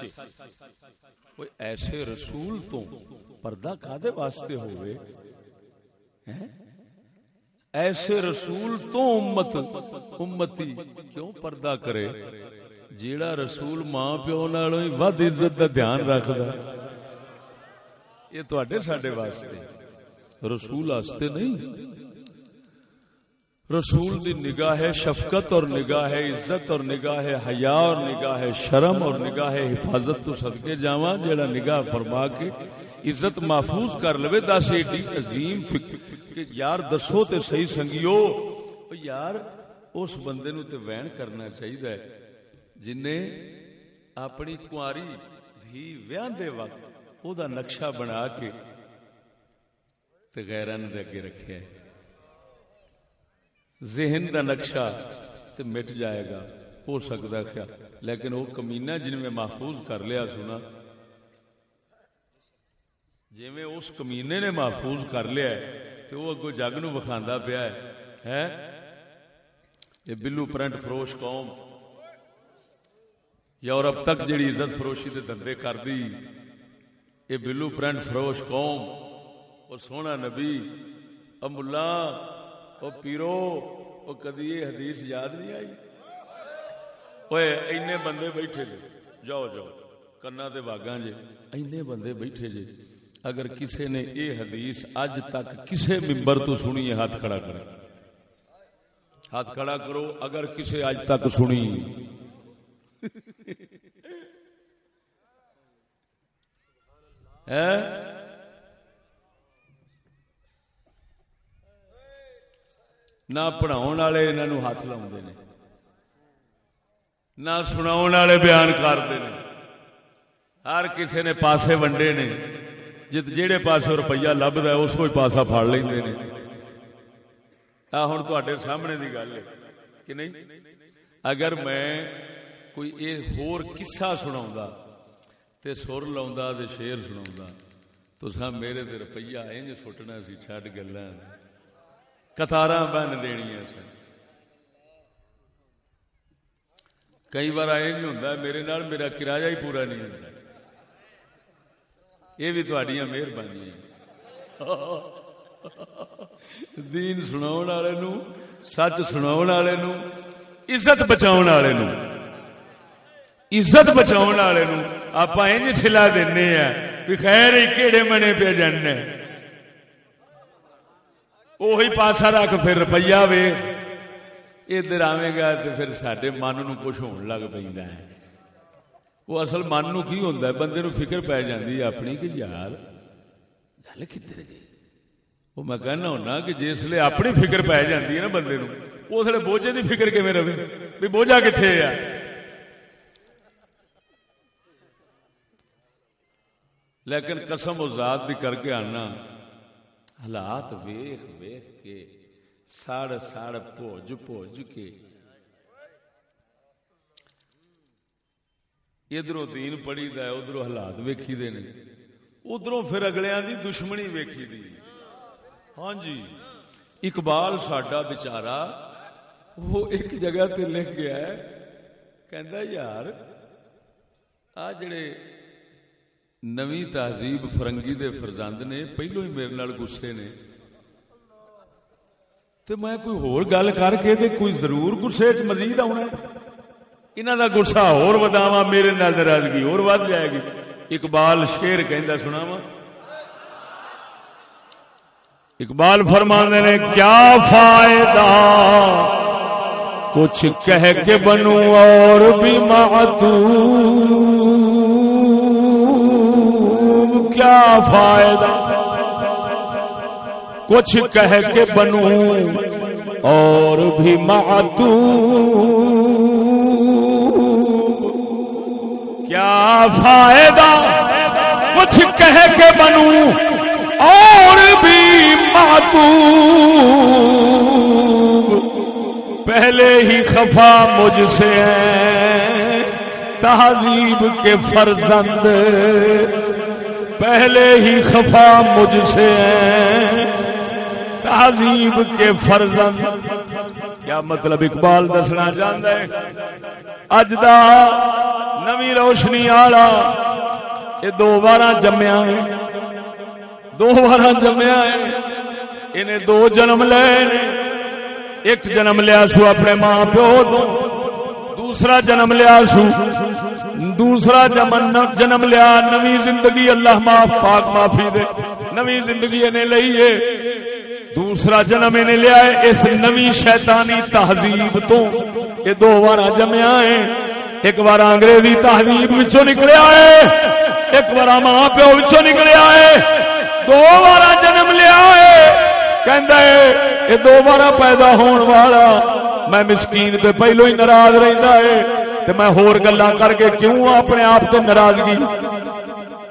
کوئی ایسے رسول تو پردہ کادے واسطے ہوئے؟ ایسے رسول تو امت، امتی کیوں پردہ کرے؟ جیڑا رسول ماں پیو نالوں ہی ود عزت دا دھیان رکھدا یہ تواڈے ساڈے واسطے۔ رسول واسطے نہیں۔ رسول دی نگاہ شفقت اور نگاہ عزت اور نگاہ حیا اور نگاہ شرم اور نگاہ حفاظت تو صدقے جاواں، جیڑا نگاہ فرما کے عزت محفوظ کر لوے۔ دس ایڈی عظیم فکر کہ یار دسو تے صحیح سنگیو۔ یار، اس بندے نو تے وین کرنا چاہیے جن نے اپنی کاری دھی ویاہ دے وقت، او دا نقشہ بنا کے تے غیران دے اگے رکھے۔ ذہن دا نقشہ تے مٹ جائے گا، ہو سکتا خیال لیکن وہ کمینہ جن میں محفوظ کر لیا سنا جی میں اس کمینے نے محفوظ کر لیا ہے، تو وہ اگو جگ نو بخاندہ پیا ہے۔ یہ بلو پرنٹ فروش قوم، یورپ تک جڑی عزت فروشی دے دندے کر دی۔ یہ بلو پرنٹ فروش قوم وہ سونا نبی، او ملا، او پیرو، او کدی یہ حدیث یاد نہیں آئی؟ اوے اینے بندے بیٹھے جے۔ جاؤ جاؤ، کنا دے باگاں جے۔ اینے بندے بیٹھے جے۔ اگر کسے نے اے حدیث اج تک کسے ممبر تو سنی ہے، ہاتھ کھڑا کرے ہاتھ کھڑا کرو، اگر کسے اج تک سنی۔ *laughs* نہ پڑھاؤ والے انہوں ہاتھ لاؤ نہ سنا والے بیان کرتے ہیں ہر کسی نے پاسے ونڈے نے جہے پاس روپیہ لبد ہے اس کو پاسا فاڑ لیں ہوں تے سامنے کی گل ہے کہ نہیں اگر میں کوئی یہ ہور سنا تے سر لا شیر سنا تو سا میرے تے روپیہ انج سٹنا سی چڈ گلا کتار بن دنیا سن کئی بار این ہوں میرے نال میرا کرایہ ہی پورا نہیں ہوتا یہ بھی تھوڑی مہربانی دین سنا والے سچ سنا والے عزت بچاؤ والے عزت بچاؤ والے آپ سلا دینا بھی خیر کہڑے منے پہ جانے وہی پاسا رکھ پھر روپیہ وے ادھر آئے گا تو پھر سڈے من نو کچھ ہون لگ پہ وہ اصل من نو کی ہوتا ہے بندے نو فکر پی جاتی ہے اپنی کہ یار گل کدھر گئی وہ میں کہنا ہونا کہ جس لیے اپنی فکر پی جاتی ہے نا بندے نو اس لیے بوجھے کی فکر کیون رہے بھی بوجھا کتنے ہے لیکن قسم و ذات کر کے آنا حالات ویخ ویخ کے سڑ سڑ پوج پوج کے ادھر دین پڑی دا ادھر حالات ویکھی دے نے۔ ادھر پھر اگلیاں دی دشمنی ویکھی دی۔ ہاں جی اقبال ساڈا بچارا وہ ایک جگہ تے لکھ گیا ہے۔ کہندا یار، آ جڑے نوی تہذیب فرنگی دے فرزند نے پہلو ہی میرے نال گسے نے۔ تے میں کوئی ہور گل کر کے تے کوئی ضرور گسے چ مزید آنا انہوں کا گسا ہور وداوا میرے ناراضگی اور ود جائے گی۔ اقبال شیر کہ سنا وا اقبال فرمانے نے، کیا فائدہ؟ کچھ کہہ کے بنوں اور بھی ماتو کیا فائدہ؟ کچھ کہہ کے بنوں اور بھی ماتو کیا فائدہ؟ کچھ کہہ کے بنوں اور بھی ماتو پہلے ہی خفا مجھ سے تہذیب کے فرزند۔ پہلے ہی خفا مجھ سے تہذیب کے فرزند۔ کیا مطلب اقبال دسنا چاہتا ہے؟ اج دا نوی روشنی آلا یہ دو بار جمیا ہے دو بار جمیا ہے انہیں دو جنم لے۔ ایک جنم لیا سو اپنے ماں پیو تو۔ دوسرا جنم لیا سو۔ دوسرا جنم لیا۔ نوی زندگی اللہ معاف پاک معافی دے۔ نوی زندگی انہیں لئیے دوسرا جنم انہیں لیا ہے۔ اس نوی شیطانی تہذیب تو یہ دو بار جمیا ہے ایک بار انگریزی تہذیب وچوں نکلیا ہے ایک بار ماں پیو وچوں نکلیا ہے دو بار جنم لیا ہے۔ کہ دوبارہ پیدا ہون والا میں مسکین تے پہلو ہی ناراض رہتا ہے تے میں ہور گلا کر کے کیوں اپنے آپ تے ناراضگی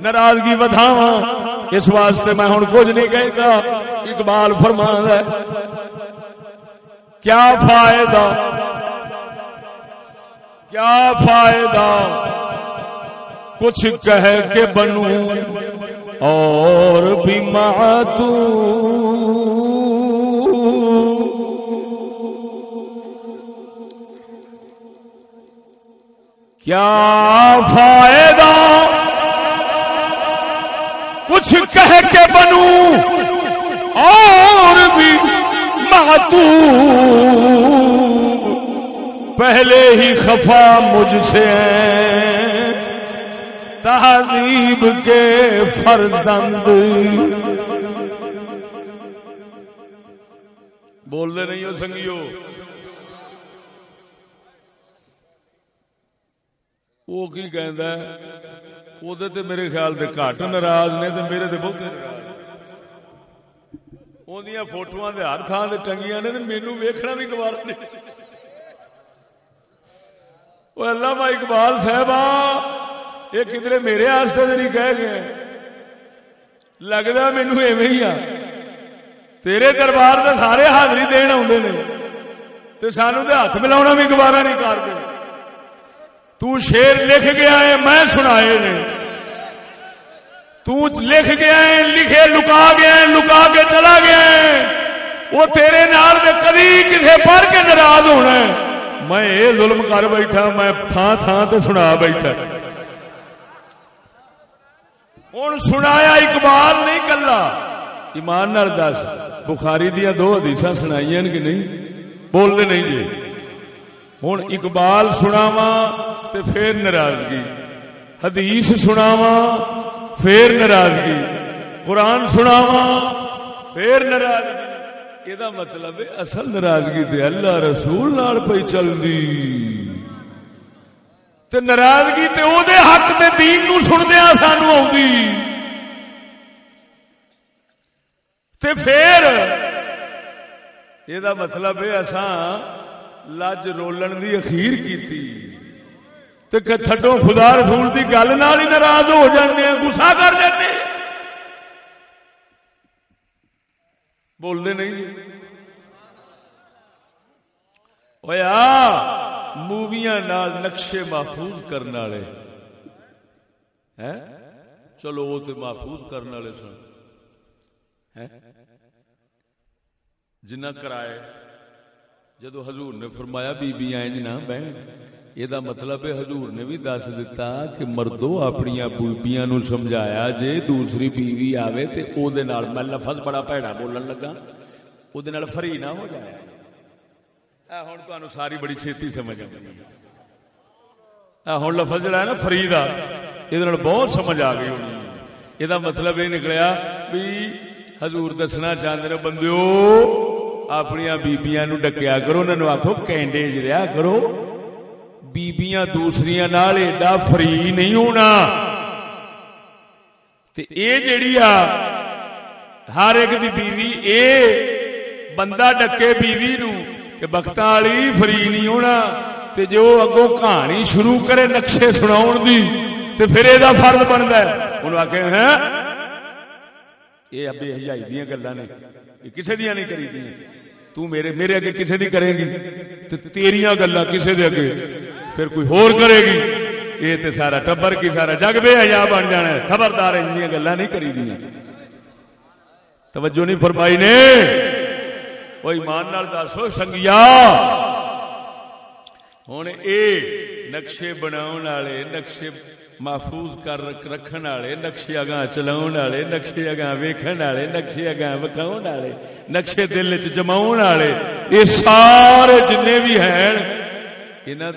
ناراضگی وداوا اس واسطے میں ہوں کچھ نہیں کہتا اقبال فرمان ہے، کیا فائدہ؟ کیا فائدہ؟ کچھ کہہ کے بنوں اور بھی ماتوں کیا فائدہ؟ کچھ کہہ کے بنوں اور بھی ماتو پہلے ہی خفا مجھ سے تہذیب کے فرزند۔ بول دے نہیں ہو سنگیو۔ وہ کی کہندا ہے؟ وہ تے میرے خیال دے گھٹ ناراض نے تے میرے تے بہت ناراض اودیاں فوٹواں دے ہر تھان تے ٹنگیاں نے تے مینوں ویکھنا بھی گوار دے او اللہ بھائی اقبال صاحب یہ کدھر میرے واسطے تے نہیں کہہ گئے۔ لگدا مینوں ایویں ہی آ تیرے دربار تے سارے حاضری دین آوندے نے۔ تے سانو تے ہاتھ ملاونا بھی گوارا نہیں کرتے تو شیر لکھ گیا ہے، میں سنائے نے۔ تو لکھ گیا ہے، لکھے، لکا گیا ہے، لکا کے چلا گیا ہے۔ وہ تیرے نال میں کبھی کسے پڑھ کے ناراض ہونا ہے۔ میں یہ ظلم کر بیٹھا، میں تھان تھان تے سنا بیٹھا۔ ہوں سنایا اقبال نہیں کلا۔ ایمان نال دس، بخاری دیا دو حدیث سنائی کہ نہیں؟ بولتے نہیں جی۔ ہوں اقبال سناواں تے پھر ناراضگی حدیث سناوا پھر ناراضگی قرآن سناوا پھر ناراضگی یہ مطلب ہے اصل ناراضگی تے اللہ رسول نال پی چلتی تے ناراضگی تے او دے حق تے دین نو سندیا سانو آ تے پھر یہ مطلب ہے اساں لج رولن دی اخیر کیتی۔ تے کہ تھڈو خدا رسول کی گل نال ہی ناراض ہو جاتے ہیں گسا کر جاتے بولتے نہیں جی۔ ہوا موویاں نال نقشے محفوظ کرنے والے۔ ہیں؟ چلو وہ تو محفوظ کرنے والے سن۔ ہیں؟ جنہ کرائے۔ جدو حضور نے فرمایا بی بی بہن. یہ مطلب ہے، حضور نے بھی دس دیتا کہ مردو اپنی بیبیاں نو سمجھایا، جے دوسری بیوی آوے تے او دے نال میں لفظ بڑا پیڑا بولن لگا او دے نال فری نہ ہو جائے۔ اے ہن تانوں ساری بڑی چھتی سمجھ آ ہن لفظ جڑا ہے نا، فری دا اے بہت سمجھ آ گئی یہ مطلب یہ نکلیا بھی حضور دسنا چاہتے نے اپنی بیبیاں نو ڈکیا کرو انہوں آخو کینڈیج رہا کرو بیبیاں دوسریاں نال ایڈا فری نہیں ہونا تے اے جیڑی آ ہر ایک دی بیوی اے بندہ ڈکے بیوی نو کہ بختاں والی فری نہیں ہونا تے جو اگوں کہانی شروع کرے نقشے سناون دی تے پھر اے دا فرض بندا ہے انہوں آکھے ہیں اے ابے حیائی دیاں گلاں نے یہ کسے دیاں نہیں کری دیاں تو میرے میرے اگے کسے دی کریں گی؟ تے تیریاں گلاں کسے دے اگے؟ پھر کوئی ہور کرے گی؟ یہ تے سارا ٹبر کی سارا جگ بے حیا بن جانا ہے۔ خبردار ان گلا نہیں کری دیا توجہ نہیں فرمائی نے؟ وہ ایمان نال دسو، سنگیا۔ ہوں اے نقشے بناؤ والے، نقشے محفوظ کر رکھن والے، نقشے اگاں چلاؤ والے، نقشے اگاں ویکھن والے، نقشے اگاں وکھاؤ والے، نقشے دل چ جماؤ والے، یہ سارے جن بھی ہیں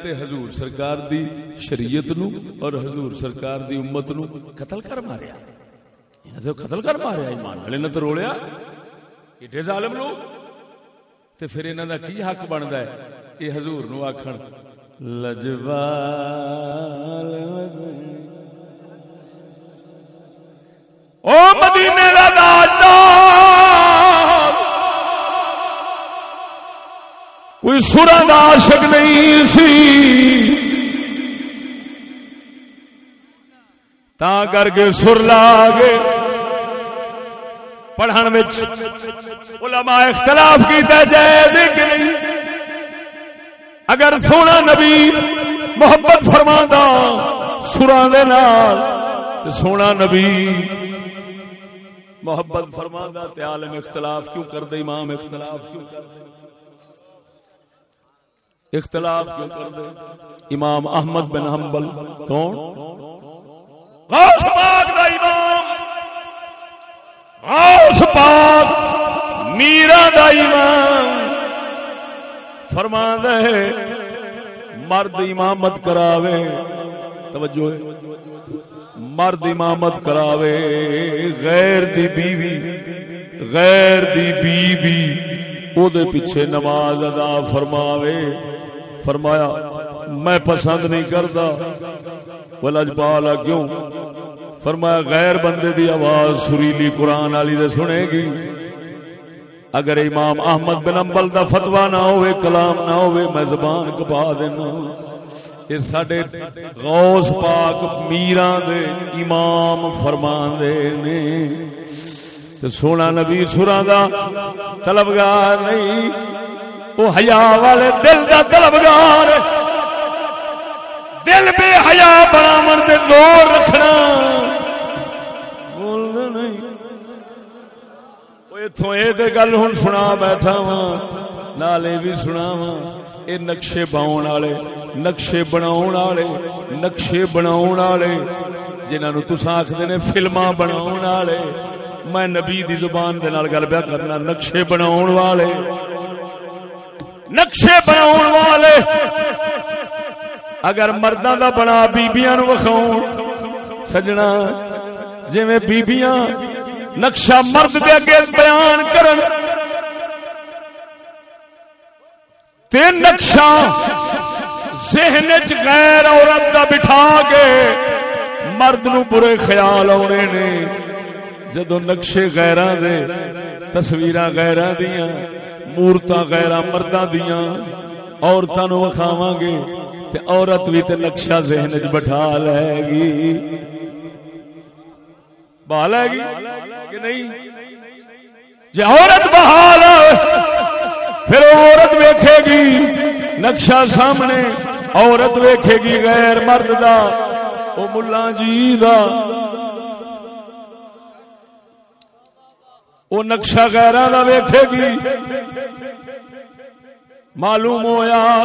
تے حضور سرکار دی شریعت نو اور حضور سرکار دی امت نو قتل کر ماریا۔ تے قتل کر ماریا، ایمان والے نے تو رولیا ایڈے ظالم لوگ۔ تے پھر انہاں دا کی حق بندا ہے؟ اے حضور نو آکھن، لجوال او مدینے دا تاجدار کوئی سرا کا عاشق نہیں سی۔ تا کر کے سر لا گے پڑھن علماء اختلاف کیتا جائے کہ نہیں اگر سونا نبی محبت فرما سرا سونا نبی محبت فرما عالم اختلاف کیوں کر دے امام اختلاف کیوں کر دے اختلاف کیوں کر دے امام احمد بن حنبل، کون؟ غوث پاک دا امام۔ غوث پاک میرا دا امام۔ فرما دے مرد امامت کراوے۔ توجہ مرد امامت کراوے، غیر دی بیوی، غیر دی بیوی او دے پیچھے نماز ادا فرماوے۔ فرمایا، میں پسند نہیں کرتا۔ لجپالا کیوں؟ فرمایا، غیر بندے دی آواز سریلی قرآن والی دے سنے گی۔ اگر امام احمد بن امبل دا فتوا نہ ہوئے، کلام نہ ہوئے، میں زبان کپا دینا۔ یہ سڈے غوث پاک میران دے امام فرمان دے نے سونا نبی سرا دا طلبگار نہیں وہ حیا والے دل دا طلبگار۔ دل بے حیا برامن دے دور رکھنا۔ بولنا نہیں۔ اتوں یہ گل ہوں سنا بیٹھا وا نالے بھی سنا وا یہ نقشے باؤن والے نقشے بنا والے نقشے بنا والے جنہوں تسا آخر نے فلما بنا والے میں نبی دی زبان دے نال گل پیا کرنا نقشے بنا والے نقشے بنا والے اگر مردہ دا بنا بیبیاں نو وکھاؤ سجنا جی بیبیاں نقشہ مرد دے اگے بیان کرن تے نقشہ ذہن چ غیر عورت دا بٹھا کے مرد نو برے خیال آنے نے۔ جدو نقشے غیراں دے، تصویراں غیراں دیاں مورتا غیراں مرداں دیاں، عورتاں نو وکھاواں گے، تے عورت بھی تے نقشہ ذہن چ بٹھا لے گی۔ بہال ہے گی کہ نہیں؟ جی عورت بحال پھر عورت ویکھے گی، نقشہ سامنے، عورت ویکھے گی غیر مرد دا، او ملا جی دا۔ او نقشہ غیر دا ویکھے گی۔ معلوم ہویا،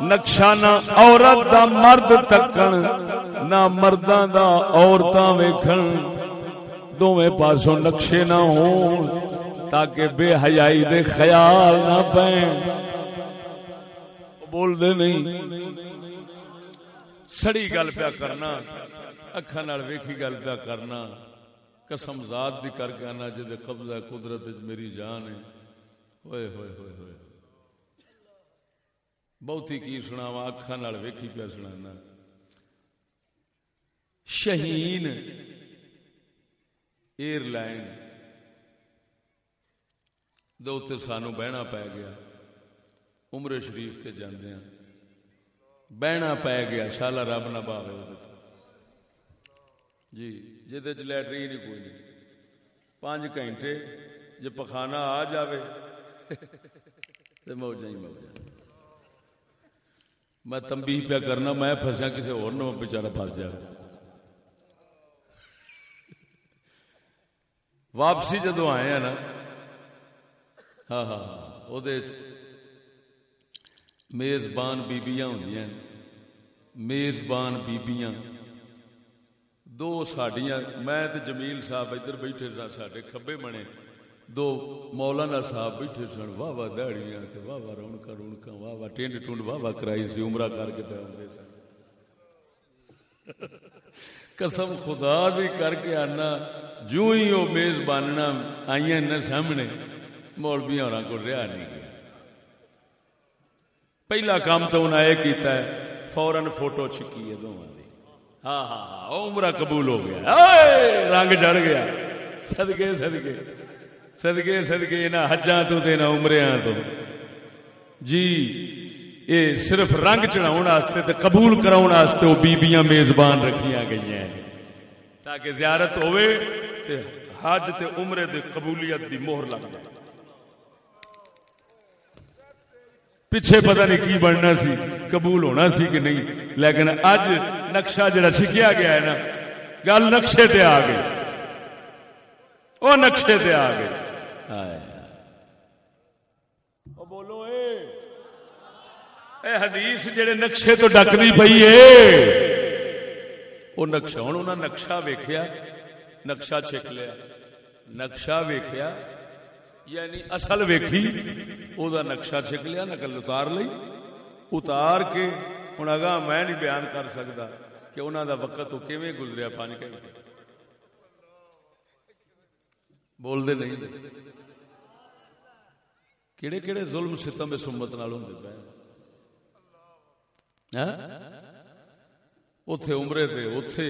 نقشہ نہ عورت دا مرد تکن، نہ مرداں دا عورتاں ویکھن۔ دونوں پاسوں نقشے نہ ہون۔ تاکہ بے حیائی دے خیال نہ پین بول دے نہیں۔ سڑی گل پیا کرنا۔ اکھا نال ویکھی گل پیا کرنا۔ قسم ذات دی کر کے آنا جے قبضہ قدرت میری جان ہے۔ ہوئے ہوئے ہوئے ہوئے۔ بہتی کی سناوا اکھا نال ویکھی پیا سنانا۔ شہین ایئر لائن دے سانو بہنا پی گیا۔ عمر شریف سے جانے ہاں۔ بہنا پی گیا، شالا رب نہ باوے جی جہد لٹرین ہی کوئی نہیں پانچ گھنٹے جی پخانا آ جائے تو موجہ ہی موجہ میں تمبی پیا کرنا، میں فسیا کسی اور بچارا پس جائے واپسی جدو آئے ہیں نا ہاں ہاں ہاں, ہاں۔ میزبان بیبیاں ہوں میزبان بیبیاں۔ دو ساڈیاں، میں تے جمیل صاحب ادھر بیٹھے سن، ساڈے کھبے بنے۔ دو مولانا صاحب بیٹھے سن واہ واہ دہڑیاں تے واہ واہ رونکاں رونکاں واہ واہ ٹینڈ ٹونڈ واہ واہ کرائی سی، عمرہ کر کے پہ آدھے سن۔ قسم خدا دی کر کے آنا جو ہی وہ میز باننا آئی نہ سامنے۔ مولوی ہونا کو رہا نہیں گیا۔ پہلا کام تو انہیں یہ کیتا ہے فورن فوٹو چکی ہے دونوں ہاں ہاں ہاں عمرہ قبول ہو گیا۔ رنگ چڑھ گیا۔ سدگے سدگے سدگے سدگے نہ حجاں تو نہ عمریاں تو۔ جی یہ صرف رنگ چڑھاؤ واسطے تے قبول کراؤ واسطے وہ بیبیاں میزبان رکھیاں گئی ہیں۔ تاکہ زیارت ہوئے تے حج تے عمرے دے قبولیت دی مہر لگ جائے۔ پیچھے پتہ نہیں کی بننا سی، قبول ہونا سی کہ نہیں۔ لیکن اج نقشہ جڑا سکھیا گیا ہے نا، گل نقشے تے آ گئی۔ وہ نقشے تے آ گئی۔ بولو اے۔ اے حدیث جڑے نقشے تو ڈکدی پئی اے۔ وہ نقشہ، ہن انہاں نقشہ ویکھیا، نقشہ چھک لیا۔ نقشہ ویکھیا یعنی اصل ویکھی۔ او دا نقشہ چھک لیا نقل اتار لئی اتار کے ہن اگا میں نہیں بیان کر سکدا کہ انہاں دا وقت او کیویں گزریا پانچ گھنٹے بول دے نہیں کیڑے کیڑے ظلم ستم اس امت نال ہوندے پے ہاں اوتھے عمرے تے اوتھے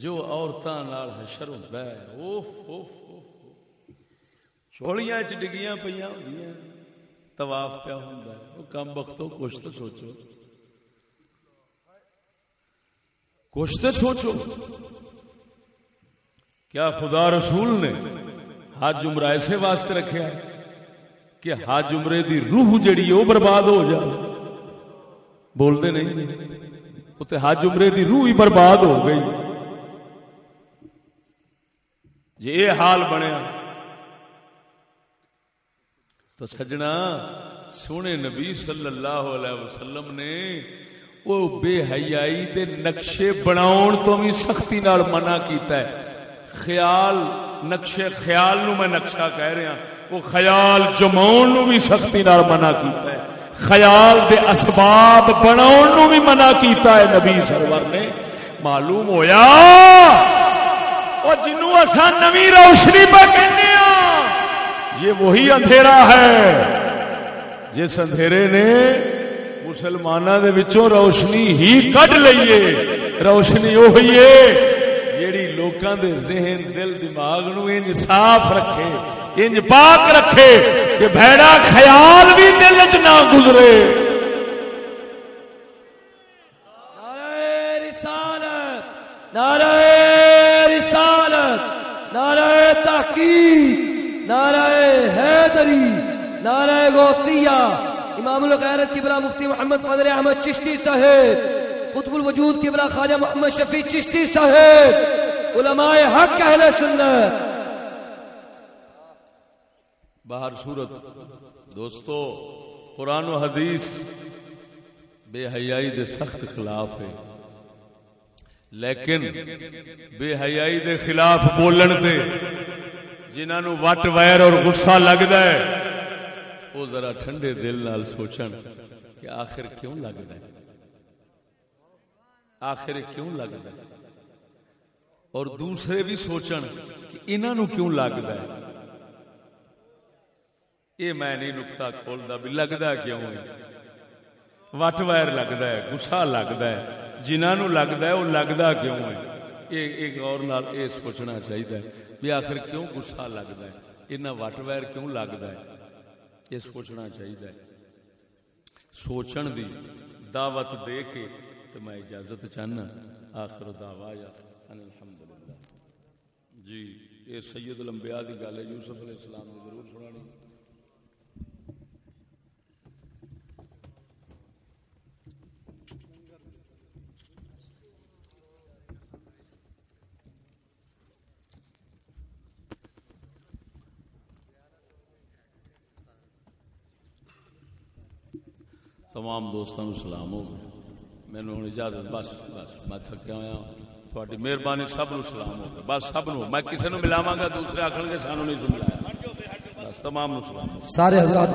جو عورتاں نال حشر ہوندا ہے اوف اوف چوڑیاں چ ڈگیاں پیاں ہوندیاں طواف پیا ہوندا ہے؟ او کم وقتوں کچھ تو سوچو۔ کچھ تو سوچو۔ کیا خدا رسول نے حج عمرہ ایسے واسطے رکھا کہ حج عمرے دی روح جڑی وہ برباد ہو جائے؟ بولتے نہیں جی۔ اتنے حج عمرے دی روح ہی برباد ہو گئی۔ جی یہ حال بنیا۔ تو سجنا سونے نبی صلی اللہ علیہ وسلم نے وہ بے حیائی دے نقشے بناؤن تو بھی سختی نال منع کیتا ہے۔ خیال، نقشے خیال نو میں نقشہ کہہ رہا وہ خیال جماؤن نو بھی سختی نال منع کیتا ہے۔ خیال دے اسباب بناؤن نو بھی منع کیتا ہے نبی سرور نے۔ معلوم ہویا؟ وہ جنوں اسا نوی روشنی پہ کہنے یہ وہی اندھیرا ہے جس اندھیرے نے مسلمانوں دے وچوں روشنی ہی کڈ لئیے روشنی وہی ہے جیڑی لوکاں دے ذہن، دل، دماغ نو انج صاف رکھے، انج پاک رکھے کہ بھڑا خیال بھی دل چ نہ گزرے نعرہ رسالت نعرہ رسالت نعرہ تحقیق نعرہ حیدری نعرہ غوثیہ، امام الغیرت کبرا مفتی محمد فضل احمد چشتی صاحب، قطب الوجود کبرا خواجہ محمد شفیع چشتی صاحب، علماء حق، اہل سنت۔ باہر صورت، دوستو، قرآن و حدیث بے حیائی دے سخت خلاف ہے۔ لیکن بے حیائی دے خلاف بولن دے جنہاں نو وٹ ویر اور غصہ لگدا ہے وہ ذرا ٹھنڈے دل نال سوچن کہ آخر کیوں لگدا ہے۔ آخر کیوں لگدا ہے؟ اور دوسرے بھی سوچن کہ انہاں نو کیوں لگدا ہے۔ یہ میں نہیں نکتا کھولتا بھی لگتا کیوں ہے؟ وٹ وائر لگتا ہے گسا لگتا ہے۔ جنہوں لگتا ہے وہ لگتا کیوں ہے؟ یہ ایک اور نال یہ سوچنا چاہیے بھی آخر کیوں گسا لگتا ہے؟ اتنا وٹ ویر کیوں لگتا ہے؟ یہ سوچنا چاہیے۔ سوچن دی دعوت دے کے تو میں اجازت چاہنا، آخر دعوا یا الحمدللہ۔ جی یہ سید الانبیاء دی گل ہے، یوسف علیہ السلام نے ضرور سنانی۔ تمام دوستوں سلام ہو گئے مینو ہوں اجازت، بس بس، میں تھکیا ہوا ہاں۔ تھوڑی مہربانی سب نو سلام ہو گئے بس سب نو، میں کسی نو ملاواں گا، دوسرے آخر کے سانو نہیں سن بس تمام نو سلام۔ سارے حضرات